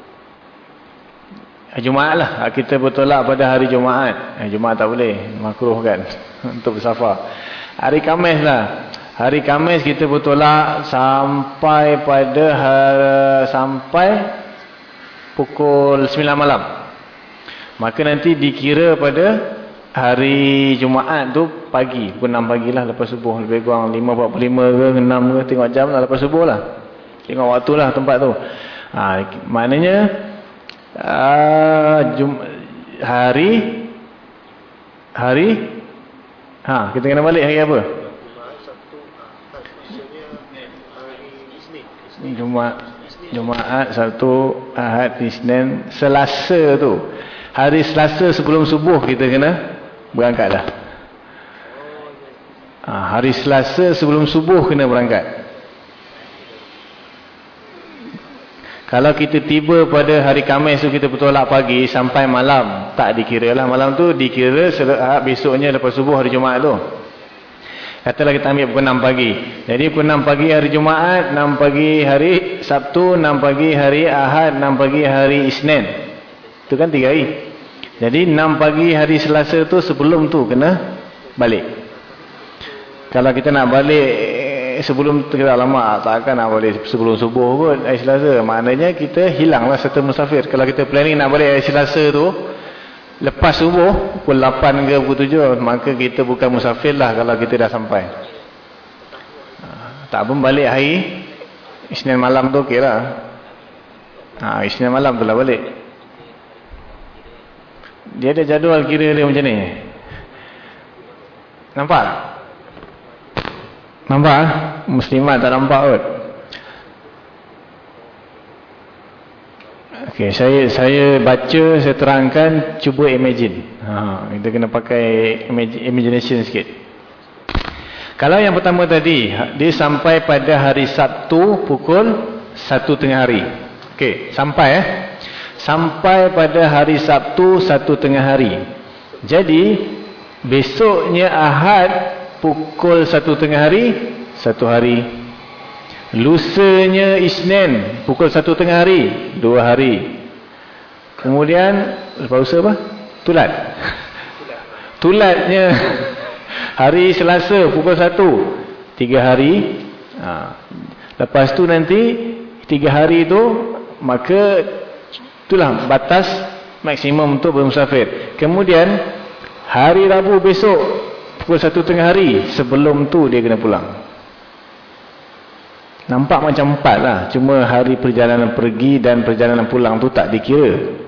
Jumaat lah kita bertolak pada hari Jumaat Jumaat tak boleh makruh kan untuk bersafar. Hari Kamis lah. Hari Kamis kita bertolak sampai pada hari, sampai pukul 9 malam. Maka nanti dikira pada hari Jumaat tu pagi. Pukul 6 pagi lah lepas subuh. Lebih kurang 5.45 ke 6 ke. Tengok jam lah lepas subuh lah. Tengok waktu lah tempat tu. Ha, maknanya uh, hari hari ha, kita kena balik hari apa? Jumaat, Jumaat, Sabtu, Ahad, Isnin, Selasa tu. Hari Selasa sebelum subuh kita kena berangkat dah. Ha, hari Selasa sebelum subuh kena berangkat. Kalau kita tiba pada hari Khamis tu kita bertolak pagi sampai malam. Tak dikira lah. Malam tu dikira ah, besoknya lepas subuh hari Jumaat tu. Katalah kita ambil pukul 6 pagi. Jadi pukul 6 pagi hari Jumaat, 6 pagi hari Sabtu, 6 pagi hari Ahad, 6 pagi hari Isnin. Itu kan 3 hari. Jadi 6 pagi hari Selasa tu sebelum tu kena balik. Kalau kita nak balik sebelum kita lama takkan nak balik sebelum subuh kot hari selasa. Maknanya kita hilanglah serta musafir. Kalau kita planning nak balik hari selasa tu lepas subuh pukul 8 ke pukul 7 maka kita bukan musafir lah kalau kita dah sampai. Ha, tak pun balik hari Isnin malam tu ok lah. Ha, Isnin malam tu lah balik. Dia ada jadual kira dia macam ni. Nampak Nampak? Muslimat tak nampak kot. Okey, saya saya baca, saya terangkan, cuba imagine. Ha, kita kena pakai imagination sikit. Kalau yang pertama tadi, dia sampai pada hari Sabtu pukul 1 tengah hari. Okey, sampai eh. Sampai pada hari Sabtu 1 tengah hari. Jadi, besoknya Ahad pukul satu tengah hari satu hari. Lusanya Isnin pukul satu tengah hari dua hari. Kemudian lepas usaha apa? tulat. Tulatnya hari Selasa pukul satu tiga hari. Ha. lepas tu nanti tiga hari tu maka itulah batas maksimum untuk bermusafir. Kemudian hari Rabu besok pukul satu tengah hari sebelum tu dia kena pulang. Nampak macam empat lah. Cuma hari perjalanan pergi dan perjalanan pulang tu tak dikira.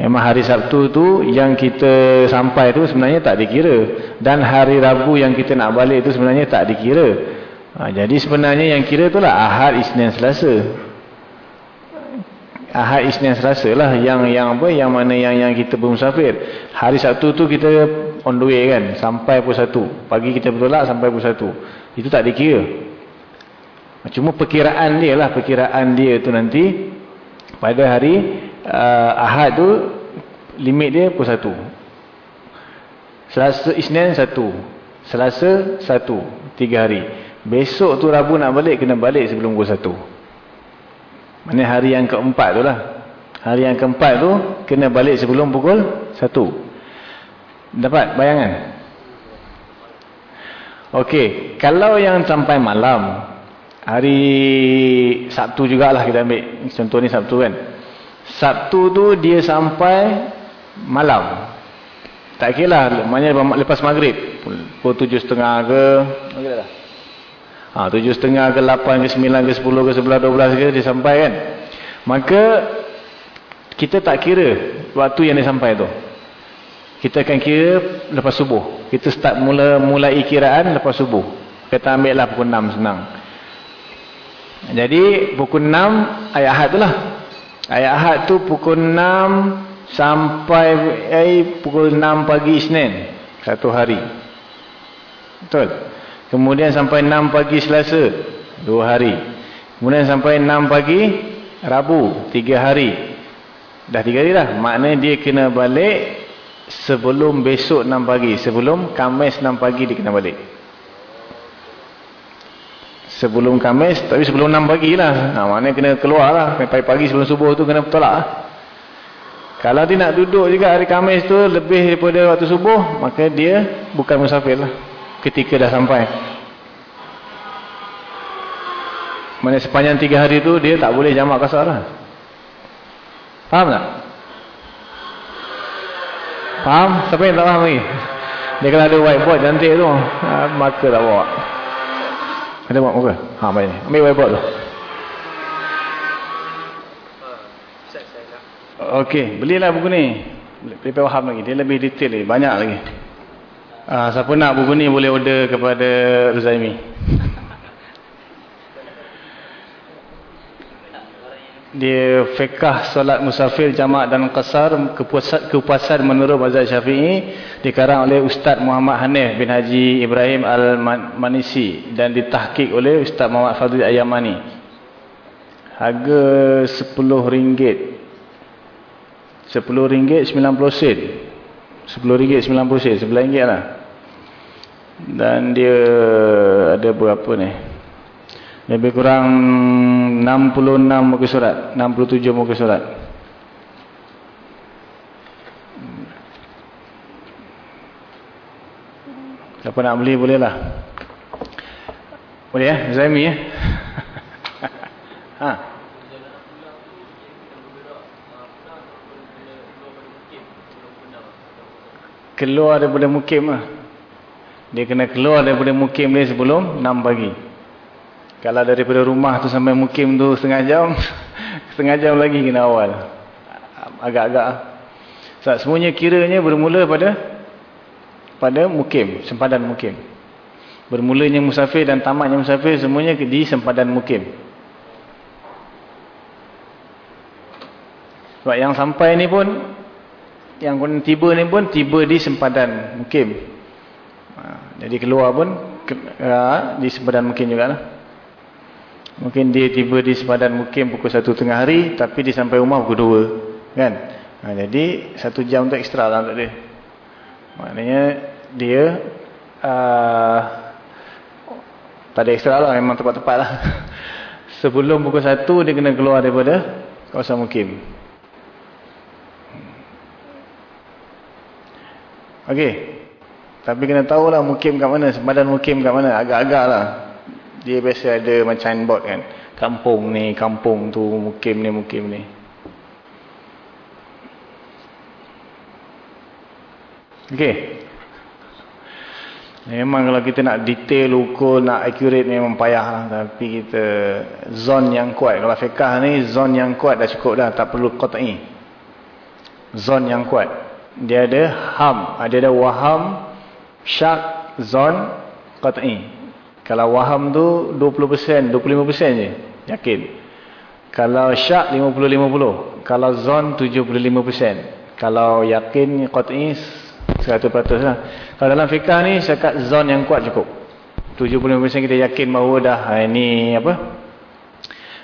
Memang hari Sabtu tu yang kita sampai tu sebenarnya tak dikira. Dan hari Rabu yang kita nak balik tu sebenarnya tak dikira. Ha, jadi sebenarnya yang kira tu lah Ahad, Isnin, Selasa Ahad, Isnin, Selasa lah. Yang yang apa? Yang mana yang yang kita bermusafir hari Sabtu tu kita on the way kan. Sampai pukul 1 pagi kita bertolak sampai pukul 1 itu tak dikira. Cuma perkiraan dia lah. Perkiraan dia tu nanti pada hari uh, Ahad tu limit dia pukul 1 Selasa Isnin 1 Selasa 1 3 hari. Besok tu Rabu nak balik kena balik sebelum pukul 1 mana hari yang keempat tu lah hari yang keempat tu kena balik sebelum pukul 1 Dapat bayangan? Okey, kalau yang sampai malam, hari Sabtu jugalah kita ambil. Contoh ni Sabtu kan. Sabtu tu dia sampai malam. Tak kira lah, lepas maghrib. Pukul tujuh setengah ke, ha, tujuh setengah ke, lapan ke, sembilan ke, sepuluh ke, sebelah, dua belas ke, dia sampai kan. Maka, kita tak kira waktu yang dia sampai tu. Kita akan kira lepas subuh. Kita start mula mulai kiraan lepas subuh. Kita ambil lah pukul 6 senang. Jadi pukul 6 ayat ahad tu lah. Ayat ahad tu pukul 6 sampai eh, pukul 6 pagi Isnin. Satu hari. Betul? Kemudian sampai 6 pagi Selasa. Dua hari. Kemudian sampai 6 pagi Rabu. Tiga hari. Dah tiga hari dah. Maknanya dia kena balik sebelum besok 6 pagi sebelum Kamis 6 pagi dia kena balik sebelum Kamis tapi sebelum 6 pagi lah nah, maknanya kena keluar lah pagi-pagi sebelum subuh tu kena lah. kalau dia nak duduk juga hari Kamis tu lebih daripada waktu subuh maka dia bukan musafir lah ketika dah sampai maknanya sepanjang 3 hari tu dia tak boleh jamak kasar lah faham tak? Faham? Siapa yang tak faham lagi? Dia kalau ada whiteboard cantik tu, ah, maka tak bawa. Ada buat muka? Ha, baik ni. Ambil whiteboard tu. Okey, belilah buku ni. Lebih faham lagi. Dia lebih detail lagi. Banyak lagi. Ah, siapa nak buku ni boleh order kepada Ruzaimi. Dia fiqah solat musafir jamaah dan qasar kepuasan, kepuasan menurut mazhab Syafi'i dikarang oleh Ustaz Muhammad Hanif bin Haji Ibrahim Al-Manisi dan ditahqiq oleh Ustaz Muhammad Fadil Ayamani. Harga RM10. RM10.90 sen. RM10.90 sen, RM11 lah. Dan dia ada berapa ni? Lebih kurang 66 muka surat, 67 muka surat. Siapa nak beli boleh lah. Boleh ya, Zaimi ya. ha. Keluar daripada mukim lah. Dia kena keluar daripada mukim dia sebelum 6 pagi. Kalau daripada rumah tu sampai mukim tu setengah jam, setengah jam lagi kena awal. Agak-agak. So, semuanya kiranya bermula pada pada mukim, sempadan mukim. Bermulanya musafir dan tamatnya musafir semuanya di sempadan mukim. Sebab yang sampai ni pun yang tiba ni pun tiba di sempadan mukim. Ha, jadi keluar pun ke, ha, di sempadan mukim juga lah. Mungkin dia tiba di sempadan mukim pukul 1 tengah hari tapi dia sampai rumah pukul 2. Kan? Ha, jadi satu jam tu ekstra lah untuk dia. Maknanya dia uh, tak ada ekstra lah memang tepat-tepat lah. Sebelum pukul 1 dia kena keluar daripada kawasan mukim. Okey. Tapi kena tahulah mukim kat mana, sempadan mukim kat mana, agak-agak lah. Dia biasa ada macam signboard kan. Kampung ni, kampung tu, mukim ni, mukim ni. Okey. Memang kalau kita nak detail ukur, nak accurate memang payah lah. Tapi kita zone yang kuat. Kalau fiqah ni zone yang kuat dah cukup dah. Tak perlu kotai. Zone yang kuat dia ada ham, ada ada waham, syak, zon, qat'i. Kalau waham tu 20%, 25% je, yakin. Kalau syak 50-50, kalau zon 75%. Kalau yakin qat'i 100% lah. Kalau dalam fikah ni sekat zon yang kuat cukup. 75% kita yakin bahawa dah ini apa?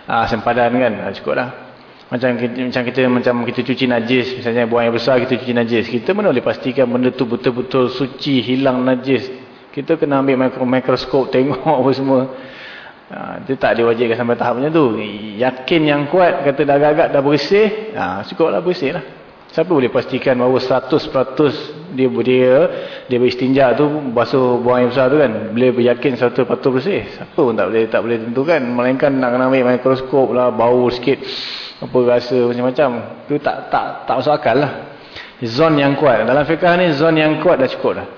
Ah sempadan kan, ah, cukup lah. Macam kita, macam kita macam kita cuci najis, misalnya buang yang besar kita cuci najis. Kita mana boleh pastikan benda tu betul-betul suci, hilang najis. Kita kena ambil mikroskop tengok apa semua. Ha, dia tak diwajibkan sampai tahap macam tu. Yakin yang kuat kata dah agak-agak dah bersih, ha, cukuplah bersih lah. Siapa boleh pastikan bahawa 100% dia dia dia beristinja tu basuh buang yang besar tu kan. Boleh beryakin 100% bersih. Siapa pun tak boleh tak boleh tentukan. Melainkan nak kena ambil mikroskop lah, bau sikit apa rasa macam-macam. Tu tak tak tak masuk akal lah. Zon yang kuat. Dalam fiqah ni zon yang kuat dah cukup dah.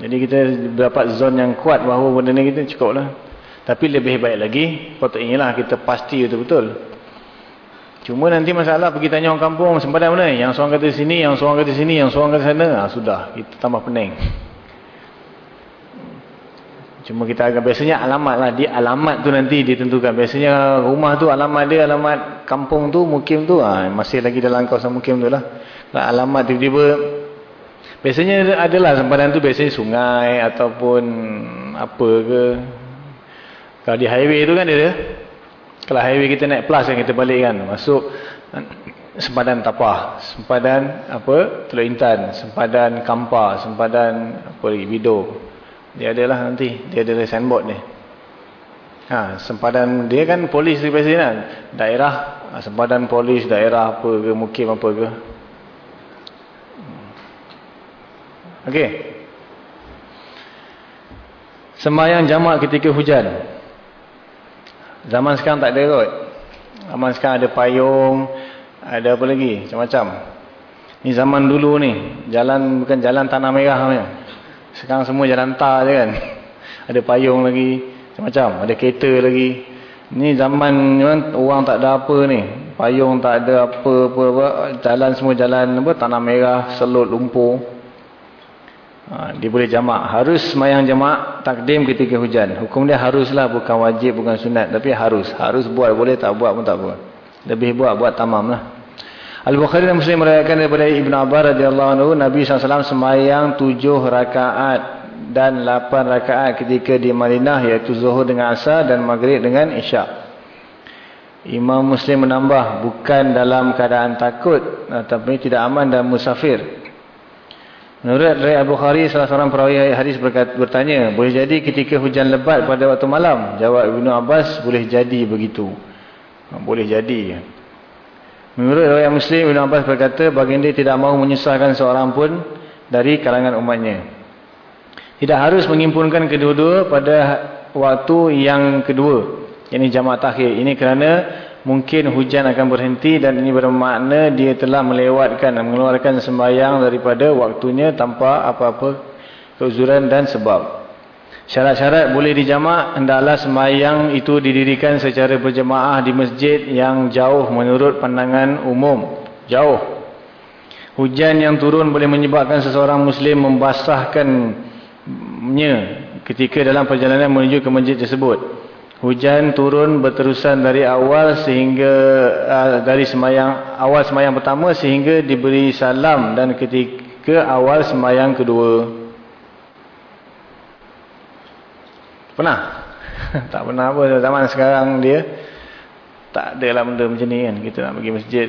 Jadi kita dapat zon yang kuat bahawa benda ni kita cukup lah. Tapi lebih baik lagi patutnya lah kita pasti betul-betul. Cuma nanti masalah pergi tanya orang kampung sempadan mana? Yang seorang kata sini yang seorang kata sini yang seorang kata sana. Ha, sudah. Kita tambah pening Cuma kita agak biasanya alamat lah. Dia alamat tu nanti ditentukan. Biasanya rumah tu alamat dia, alamat kampung tu, mukim tu. Ha, masih lagi dalam kawasan mukim tu lah. Alamat tiba-tiba. Biasanya adalah sempadan tu biasanya sungai ataupun apa ke. Kalau di highway tu kan dia. Kalau highway kita naik plus kan kita balik kan. Masuk sempadan tapah. Sempadan apa? Teluk Intan. Sempadan kampar. Sempadan apa lagi? Bido. Dia adalah nanti. Dia ada signboard ni. Ha, sempadan dia kan polis di sini kan. Daerah. Ha, sempadan polis daerah apa ke. Mukim apa ke. Okey. Semayang jamak ketika hujan. Zaman sekarang tak ada kot. Zaman sekarang ada payung. Ada apa lagi. Macam-macam. Ni zaman dulu ni. Jalan bukan jalan tanah merah punya. Sekarang semua jalan tar je kan. Ada payung lagi. Macam-macam. Ada kereta lagi. Ni zaman orang tak ada apa ni. Payung tak ada apa-apa. Jalan semua jalan apa tanah merah, selut, lumpur. Ha, dia boleh jamak. Harus semayang jamak takdim ketika hujan. Hukum dia haruslah. Bukan wajib, bukan sunat. Tapi harus. Harus buat. Boleh tak buat pun tak apa. Lebih buat, buat tamam lah. Al-Bukhari dan Muslim merayakan daripada Ibn Abbas radhiyallahu anhu Nabi SAW semayang tujuh rakaat dan lapan rakaat ketika di Madinah iaitu Zuhur dengan Asar dan Maghrib dengan Isyak. Imam Muslim menambah bukan dalam keadaan takut tetapi tidak aman dan musafir. Menurut Rai Al-Bukhari salah seorang perawi hadis bertanya, boleh jadi ketika hujan lebat pada waktu malam? Jawab Ibn Abbas, boleh jadi begitu. Boleh jadi. Menurut riwayat Muslim Ibn Abbas berkata baginda tidak mahu menyusahkan seorang pun dari kalangan umatnya. Tidak harus mengimpunkan kedua-dua pada waktu yang kedua. Ini jamaah takhir. Ini kerana mungkin hujan akan berhenti dan ini bermakna dia telah melewatkan dan mengeluarkan sembahyang daripada waktunya tanpa apa-apa keuzuran dan sebab. Syarat-syarat boleh dijamak, hendaklah semayang itu didirikan secara berjemaah di masjid yang jauh menurut pandangan umum. Jauh. Hujan yang turun boleh menyebabkan seseorang muslim membasahkannya ketika dalam perjalanan menuju ke masjid tersebut. Hujan turun berterusan dari awal sehingga uh, dari semayang awal semayang pertama sehingga diberi salam dan ketika awal semayang kedua. Pernah? tak pernah apa. Zaman sekarang dia tak ada lah benda macam ni kan. Kita nak pergi masjid.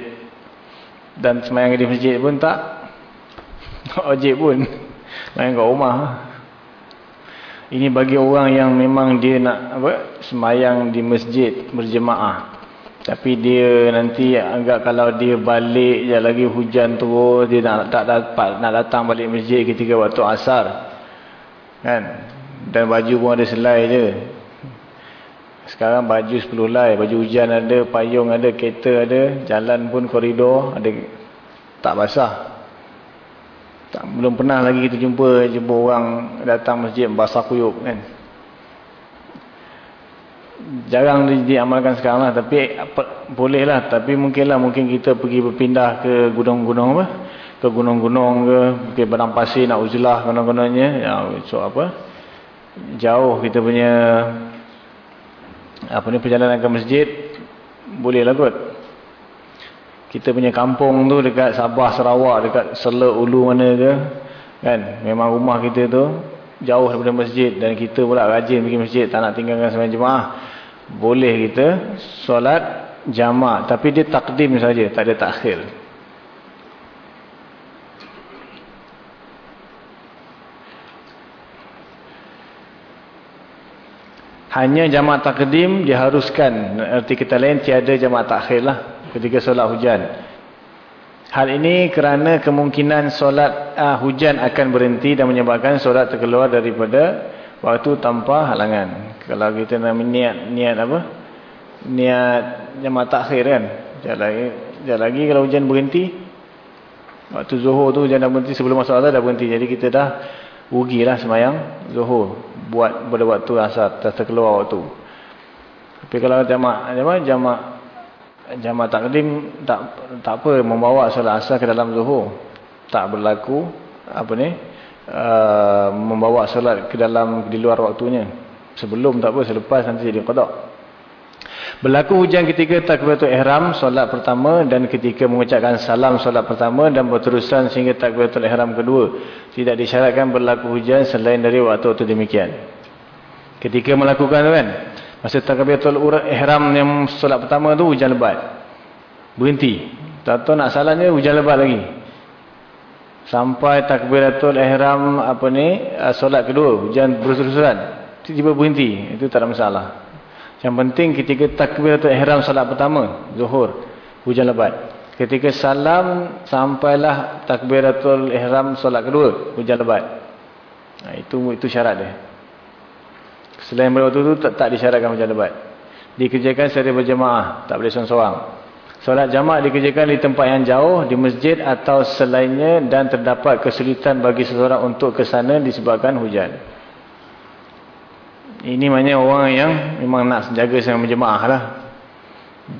Dan semayang di masjid pun tak. Ojek pun. Main kat rumah. Ini bagi orang yang memang dia nak apa semayang di masjid berjemaah. Tapi dia nanti agak kalau dia balik je lagi hujan terus. Dia nak, tak dapat nak datang balik masjid ketika waktu asar. Kan? Dan baju pun ada selai je. Sekarang baju 10 lai. Baju hujan ada, payung ada, kereta ada. Jalan pun koridor ada. Tak basah. Tak, belum pernah lagi kita jumpa, jumpa orang datang masjid basah kuyup kan. Jarang di, diamalkan sekarang lah. Tapi apa, boleh lah. Tapi mungkinlah mungkin kita pergi berpindah ke gunung-gunung apa. Ke gunung-gunung ke. Ke badang pasir nak uzilah gunung-gunungnya. Ya, so apa jauh kita punya apa ni perjalanan ke masjid boleh lah kot. Kita punya kampung tu dekat Sabah Sarawak dekat Seluk Ulu mana ke kan? Memang rumah kita tu jauh daripada masjid dan kita pula rajin pergi masjid tak nak tinggalkan sembahyang jemaah. Boleh kita solat jamaah tapi dia takdim saja tak ada takhir Hanya jamaah takdim diharuskan. Arti kita lain tiada jamaah takhir lah. Ketika solat hujan. Hal ini kerana kemungkinan solat uh, hujan akan berhenti dan menyebabkan solat terkeluar daripada waktu tanpa halangan. Kalau kita nak niat, niat apa? Niat jamaah takhir kan. Sekejap lagi, lagi kalau hujan berhenti. Waktu zuhur tu hujan dah berhenti sebelum masuk azhar dah berhenti. Jadi kita dah rugilah semayang zuhur buat pada waktu asar terkeluar waktu. Tapi kalau jamak jamak jamak jamak takdim tak tak apa membawa solat asar ke dalam zuhur. Tak berlaku apa ni uh, membawa solat ke dalam di luar waktunya. Sebelum tak apa selepas nanti jadi qada Berlaku hujan ketika takbiratul ihram solat pertama dan ketika mengucapkan salam solat pertama dan berterusan sehingga takbiratul ihram kedua. Tidak disyaratkan berlaku hujan selain dari waktu-waktu demikian. Ketika melakukan tu kan, masa takbiratul ihram yang solat pertama tu hujan lebat. Berhenti. Tak nak salahnya hujan lebat lagi. Sampai takbiratul ihram apa ni, solat kedua, hujan berterusan. Tiba-tiba berhenti. Itu tak ada masalah. Yang penting ketika takbiratul ihram salat pertama, zuhur, hujan lebat. Ketika salam sampailah takbiratul ihram salat kedua, hujan lebat. Nah, itu itu syarat dia. Selain waktu itu tak, tak disyaratkan hujan lebat. Dikerjakan secara berjemaah, tak boleh seorang-seorang. Solat jamak dikerjakan di tempat yang jauh, di masjid atau selainnya dan terdapat kesulitan bagi seseorang untuk ke sana disebabkan hujan. Ini maknanya orang yang memang nak jaga sama berjemaah lah.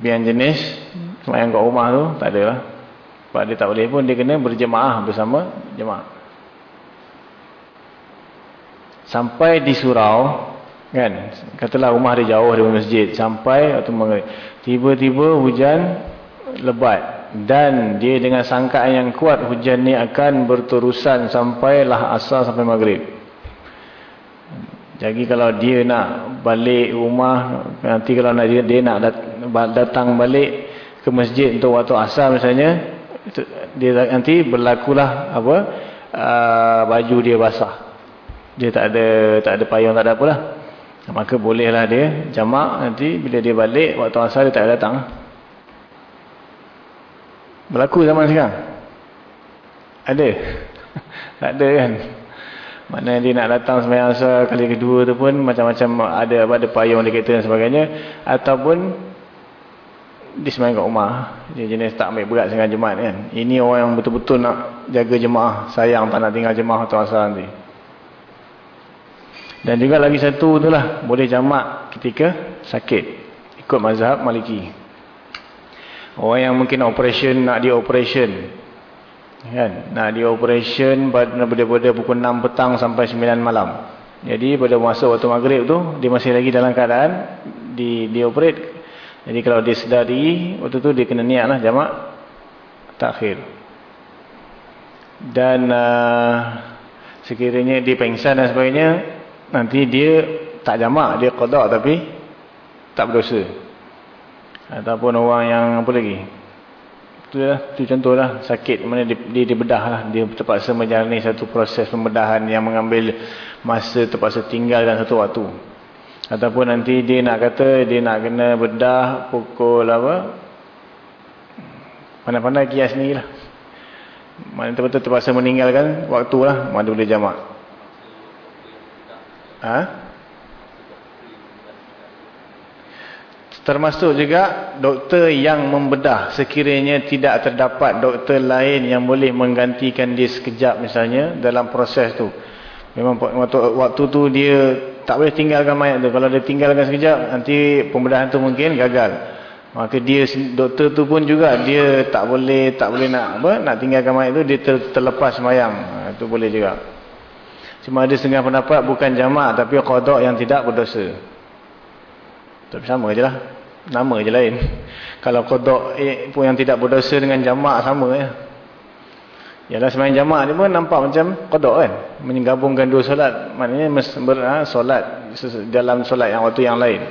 Biar jenis, semayang kat rumah tu, tak ada lah. Sebab dia tak boleh pun, dia kena berjemaah bersama jemaah. Sampai di surau, kan, katalah rumah dia jauh dari masjid, sampai waktu. Tiba-tiba hujan lebat. Dan dia dengan sangkaan yang kuat, hujan ni akan berterusan sampailah asal sampai maghrib. Jadi kalau dia nak balik rumah, nanti kalau nak dia, dia nak datang balik ke masjid untuk waktu asar misalnya, dia nanti berlakulah apa uh, baju dia basah. Dia tak ada tak ada payung tak ada apalah. Maka bolehlah dia jamak nanti bila dia balik waktu asar dia tak datang. Berlaku zaman sekarang. Ada. tak ada kan. Mana dia nak datang sembahyang asar kali kedua tu pun macam-macam ada ada payung dia kata dan sebagainya ataupun di sembahyang kat rumah. Dia jenis tak ambil berat dengan jemaah kan. Ini orang yang betul-betul nak jaga jemaah, sayang tak nak tinggal jemaah atau asar nanti. Dan juga lagi satu tu lah boleh jamak ketika sakit. Ikut mazhab Maliki. Orang yang mungkin operation nak dia operation kan? Nak di operation daripada pukul 6 petang sampai 9 malam. Jadi pada masa waktu maghrib tu dia masih lagi dalam keadaan di di operate. Jadi kalau dia sedari waktu tu dia kena niat lah jamak takhir. Dan uh, sekiranya dia pengsan dan sebagainya nanti dia tak jamak dia kodak tapi tak berdosa. Ataupun orang yang apa lagi itu lah, itu contohlah sakit mana dia, dia, dia bedah lah. Dia terpaksa menjalani satu proses pembedahan yang mengambil masa terpaksa tinggal dalam satu waktu. Ataupun nanti dia nak kata dia nak kena bedah pukul apa. Pandai-pandai kias ni lah. Mana betul-betul terpaksa meninggalkan waktu lah. Mana boleh jamak. Haa? Termasuk juga doktor yang membedah sekiranya tidak terdapat doktor lain yang boleh menggantikan dia sekejap misalnya dalam proses tu. Memang waktu, waktu tu dia tak boleh tinggalkan mayat tu. Kalau dia tinggalkan sekejap nanti pembedahan tu mungkin gagal. Maka dia doktor tu pun juga dia tak boleh tak boleh nak apa nak tinggalkan mayat tu dia ter, terlepas mayang. Ha, itu boleh juga. Cuma ada setengah pendapat bukan jamak tapi qada yang tidak berdosa. Tapi sama je lah. Nama je lain. Kalau kodok eh, pun yang tidak berdosa dengan jamak sama ya. Yalah semayang jamak ni pun nampak macam kodok kan. Menggabungkan dua solat. Maknanya ber, ha, solat dalam solat yang waktu yang lain.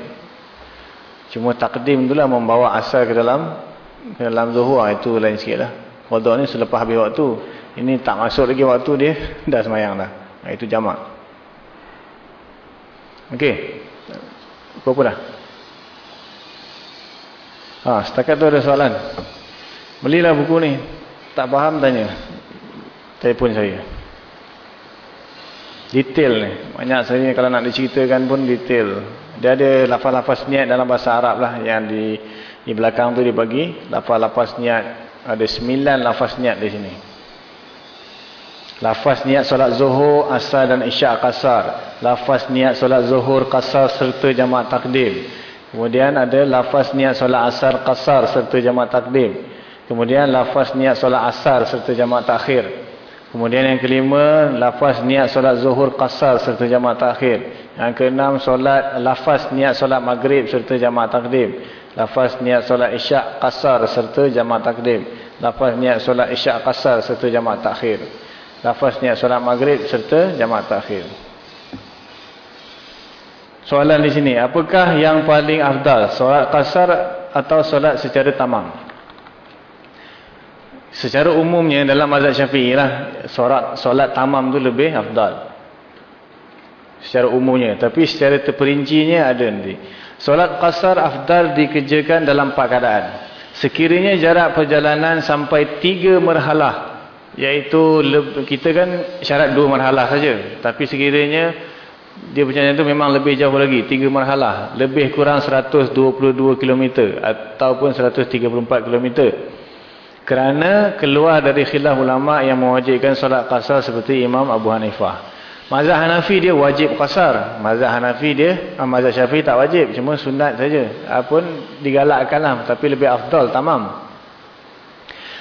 Cuma takdim tu lah membawa asal ke dalam ke dalam zuhur. Ha, itu lain sikit lah. Kodok ni selepas habis waktu. Ini tak masuk lagi waktu dia. Dah semayang dah. Ha, itu jamak. Okey. Apa-apa dah? Ha, setakat tu ada soalan. Belilah buku ni. Tak faham tanya. Telefon saya. Detail ni. Banyak saya kalau nak diceritakan pun detail. Dia ada lafaz-lafaz niat dalam bahasa Arab lah. Yang di di belakang tu dia bagi. Lafaz-lafaz niat. Ada sembilan lafaz niat di sini. Lafaz niat solat zuhur, asar dan isyak kasar. Lafaz niat solat zuhur, kasar serta jamaah takdim. Kemudian ada lafaz niat solat asar qasar serta jamak takdim. Kemudian lafaz niat solat asar serta jamak takhir. Kemudian yang kelima lafaz niat solat zuhur qasar serta jamak takhir. Yang keenam solat lafaz niat solat maghrib serta jamak takdim. Lafaz niat solat isyak qasar serta jamak takdim. Lafaz niat solat isyak qasar serta jamak takhir. Lafaz niat solat maghrib serta jamak takhir. Soalan di sini, apakah yang paling afdal? Solat kasar atau solat secara tamam? Secara umumnya dalam mazhab syafi'i lah, solat, solat tamam tu lebih afdal. Secara umumnya. Tapi secara terperincinya ada nanti. Solat kasar afdal dikerjakan dalam empat keadaan. Sekiranya jarak perjalanan sampai tiga merhalah. Iaitu kita kan syarat dua merhalah saja. Tapi sekiranya dia perjalanan itu memang lebih jauh lagi. Tiga marhalah. Lebih kurang 122 km. Ataupun 134 km. Kerana keluar dari khilaf ulama' yang mewajibkan solat qasar seperti Imam Abu Hanifah. Mazhab Hanafi dia wajib qasar. Mazhab Hanafi dia, ah, mazhab Syafi'i tak wajib. Cuma sunat saja. Apun digalakkanlah. Tapi lebih afdal, tamam.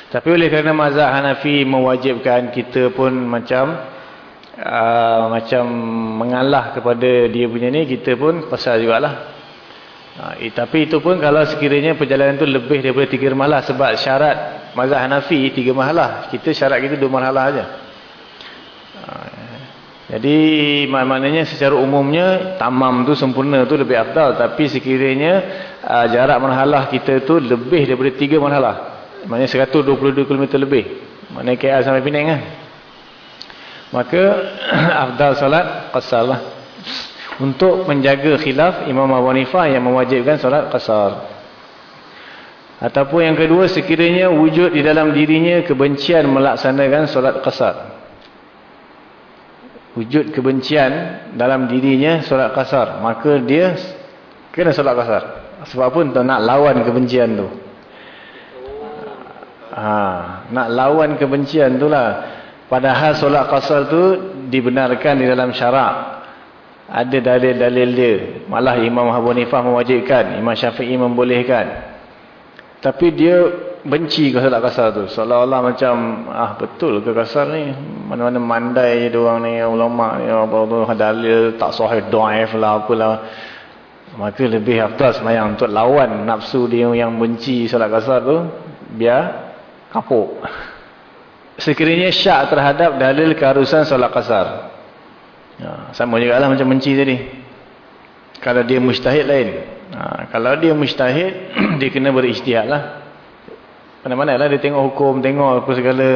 Tapi oleh kerana mazhab Hanafi mewajibkan kita pun macam uh, macam mengalah kepada dia punya ni, kita pun qasar jugalah. Uh, eh, tapi itu pun kalau sekiranya perjalanan tu lebih daripada tiga mahalah. Sebab syarat mazhab Hanafi tiga mahalah. Kita syarat kita dua mahalah saja. Uh, jadi maknanya secara umumnya tamam tu sempurna tu lebih afdal tapi sekiranya uh, jarak marhalah kita tu lebih daripada 3 marhalah. Maknanya 122 km lebih. Maknanya KL sampai Penang kan. Maka afdal solat qasar lah. Untuk menjaga khilaf Imam Abu Hanifah yang mewajibkan solat qasar. Ataupun yang kedua sekiranya wujud di dalam dirinya kebencian melaksanakan solat qasar. Wujud kebencian dalam dirinya solat kasar maka dia kena solat kasar sebab pun tu nak lawan kebencian tu. Ha, nak lawan kebencian tu lah padahal solat kasar tu dibenarkan di dalam syarak. Ada dalil-dalil dia. Malah Imam Abu Nifah mewajibkan Imam Syafi'i membolehkan. Tapi dia benci ke solat kasar tu. Seolah-olah macam ah betul ke kasar ni? Mana-mana mandai je diorang ni ulama ni apa tu dalil tak sahih daif lah apalah. Maka lebih afdal semayang untuk lawan nafsu dia yang benci solat kasar tu biar kapuk sekiranya syak terhadap dalil keharusan solat kasar ya, sama juga lah macam benci tadi. Kalau dia mustahid lain. Ha, kalau dia mustahid dia kena berijtihad lah. Mana-mana lah dia tengok hukum, tengok apa segala.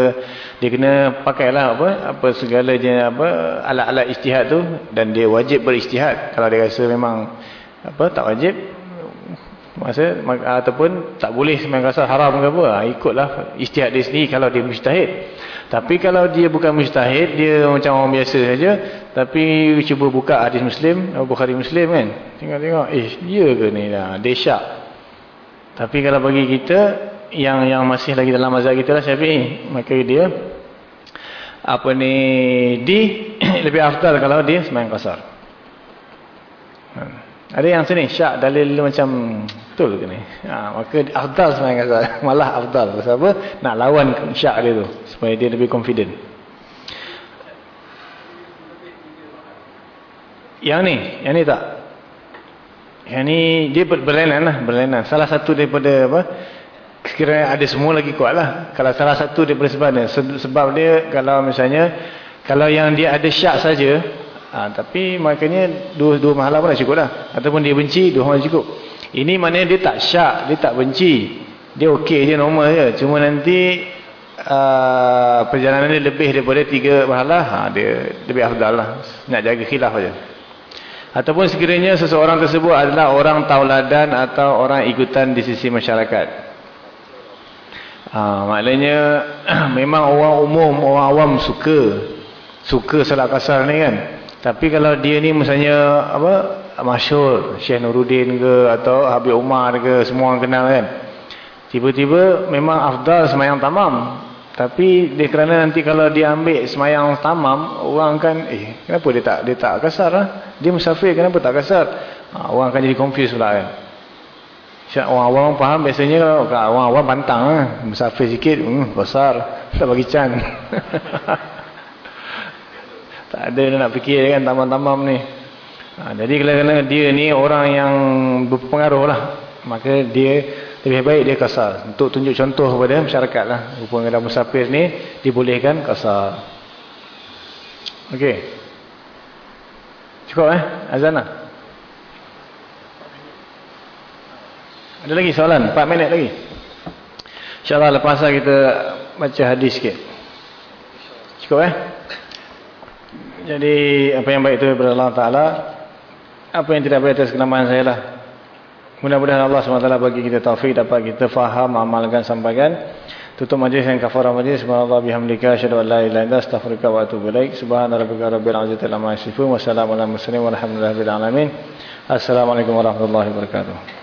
Dia kena pakailah apa apa segala je apa alat-alat ijtihad tu. Dan dia wajib berijtihad. Kalau dia rasa memang apa tak wajib masa ataupun tak boleh sembahyang kasar haram ke apa, ha, ikutlah ijtihad dia sendiri kalau dia mustahid. Tapi kalau dia bukan mustahid, dia macam orang biasa saja, tapi cuba buka hadis Muslim, Bukhari Muslim kan. Tengok-tengok, eh dia ke ni dah, dahsyat. Tapi kalau bagi kita yang yang masih lagi dalam mazhab kita lah Syafi'i maka dia apa ni di lebih afdal kalau dia sembahyang qasar ha. ada yang sini syak dalil macam betul ke ni? Ha, maka afdal sembahyang qasar malah afdal. Sebab apa? Nak lawan syak dia tu supaya dia lebih confident. Yang ni? Yang ni tak? Yang ni dia berlainan lah berlainan. Salah satu daripada apa? Kira ada semua lagi kuat lah. Kalau salah satu daripada sebab sebab dia kalau misalnya kalau yang dia ada syak saja ha, tapi makanya dua, dua mahalah pun dah cukup lah. Ataupun dia benci dua mahalah cukup ini maknanya dia tak syak dia tak benci. Dia okey je normal je. Cuma nanti uh, perjalanan dia lebih daripada tiga mahalah ha, dia lebih afdal lah. Nak jaga khilaf saja ataupun sekiranya seseorang tersebut adalah orang tauladan atau orang ikutan di sisi masyarakat. Ha, maknanya memang orang umum, orang awam suka suka salat kasar ni kan. Tapi kalau dia ni misalnya apa masyhur Syekh Nuruddin ke atau Habib Umar ke semua kenal kan. Tiba-tiba memang afdal semayang tamam. Tapi dia kerana nanti kalau dia ambil semayang tamam, orang kan eh kenapa dia tak dia tak kasar lah? Dia musafir kenapa tak kasar? Ha, orang akan jadi confused pula kan. Orang awam faham biasanya kalau orang awam pantang lah. Musafir sikit, hmm, besar. Tak bagi can. tak ada nak fikir kan tamam-tamam ni. Ha, jadi kalau dia ni orang yang berpengaruh lah. Maka dia lebih baik dia kasar. Untuk tunjuk contoh kepada masyarakat lah. Rupanya dalam musafir ni dibolehkan kasar. Okey. Cukup eh? Azan lah. Ada lagi soalan? 4 minit lagi. InsyaAllah lepas kita baca hadis sikit. Cukup eh? Jadi apa yang baik itu daripada Allah Ta'ala. Apa yang tidak baik atas kenamaan saya lah. Mudah-mudahan Allah SWT bagi kita taufik dapat kita faham, amalkan, sampaikan. Tutup majlis dan kafarah majlis. Subhanallah bihamdika asyhadu an la ilaha illa anta astaghfiruka wa atubu ilaik. Subhana rabbika rabbil wa salamun alal mursalin walhamdulillahi rabbil alamin. Assalamualaikum warahmatullahi wabarakatuh.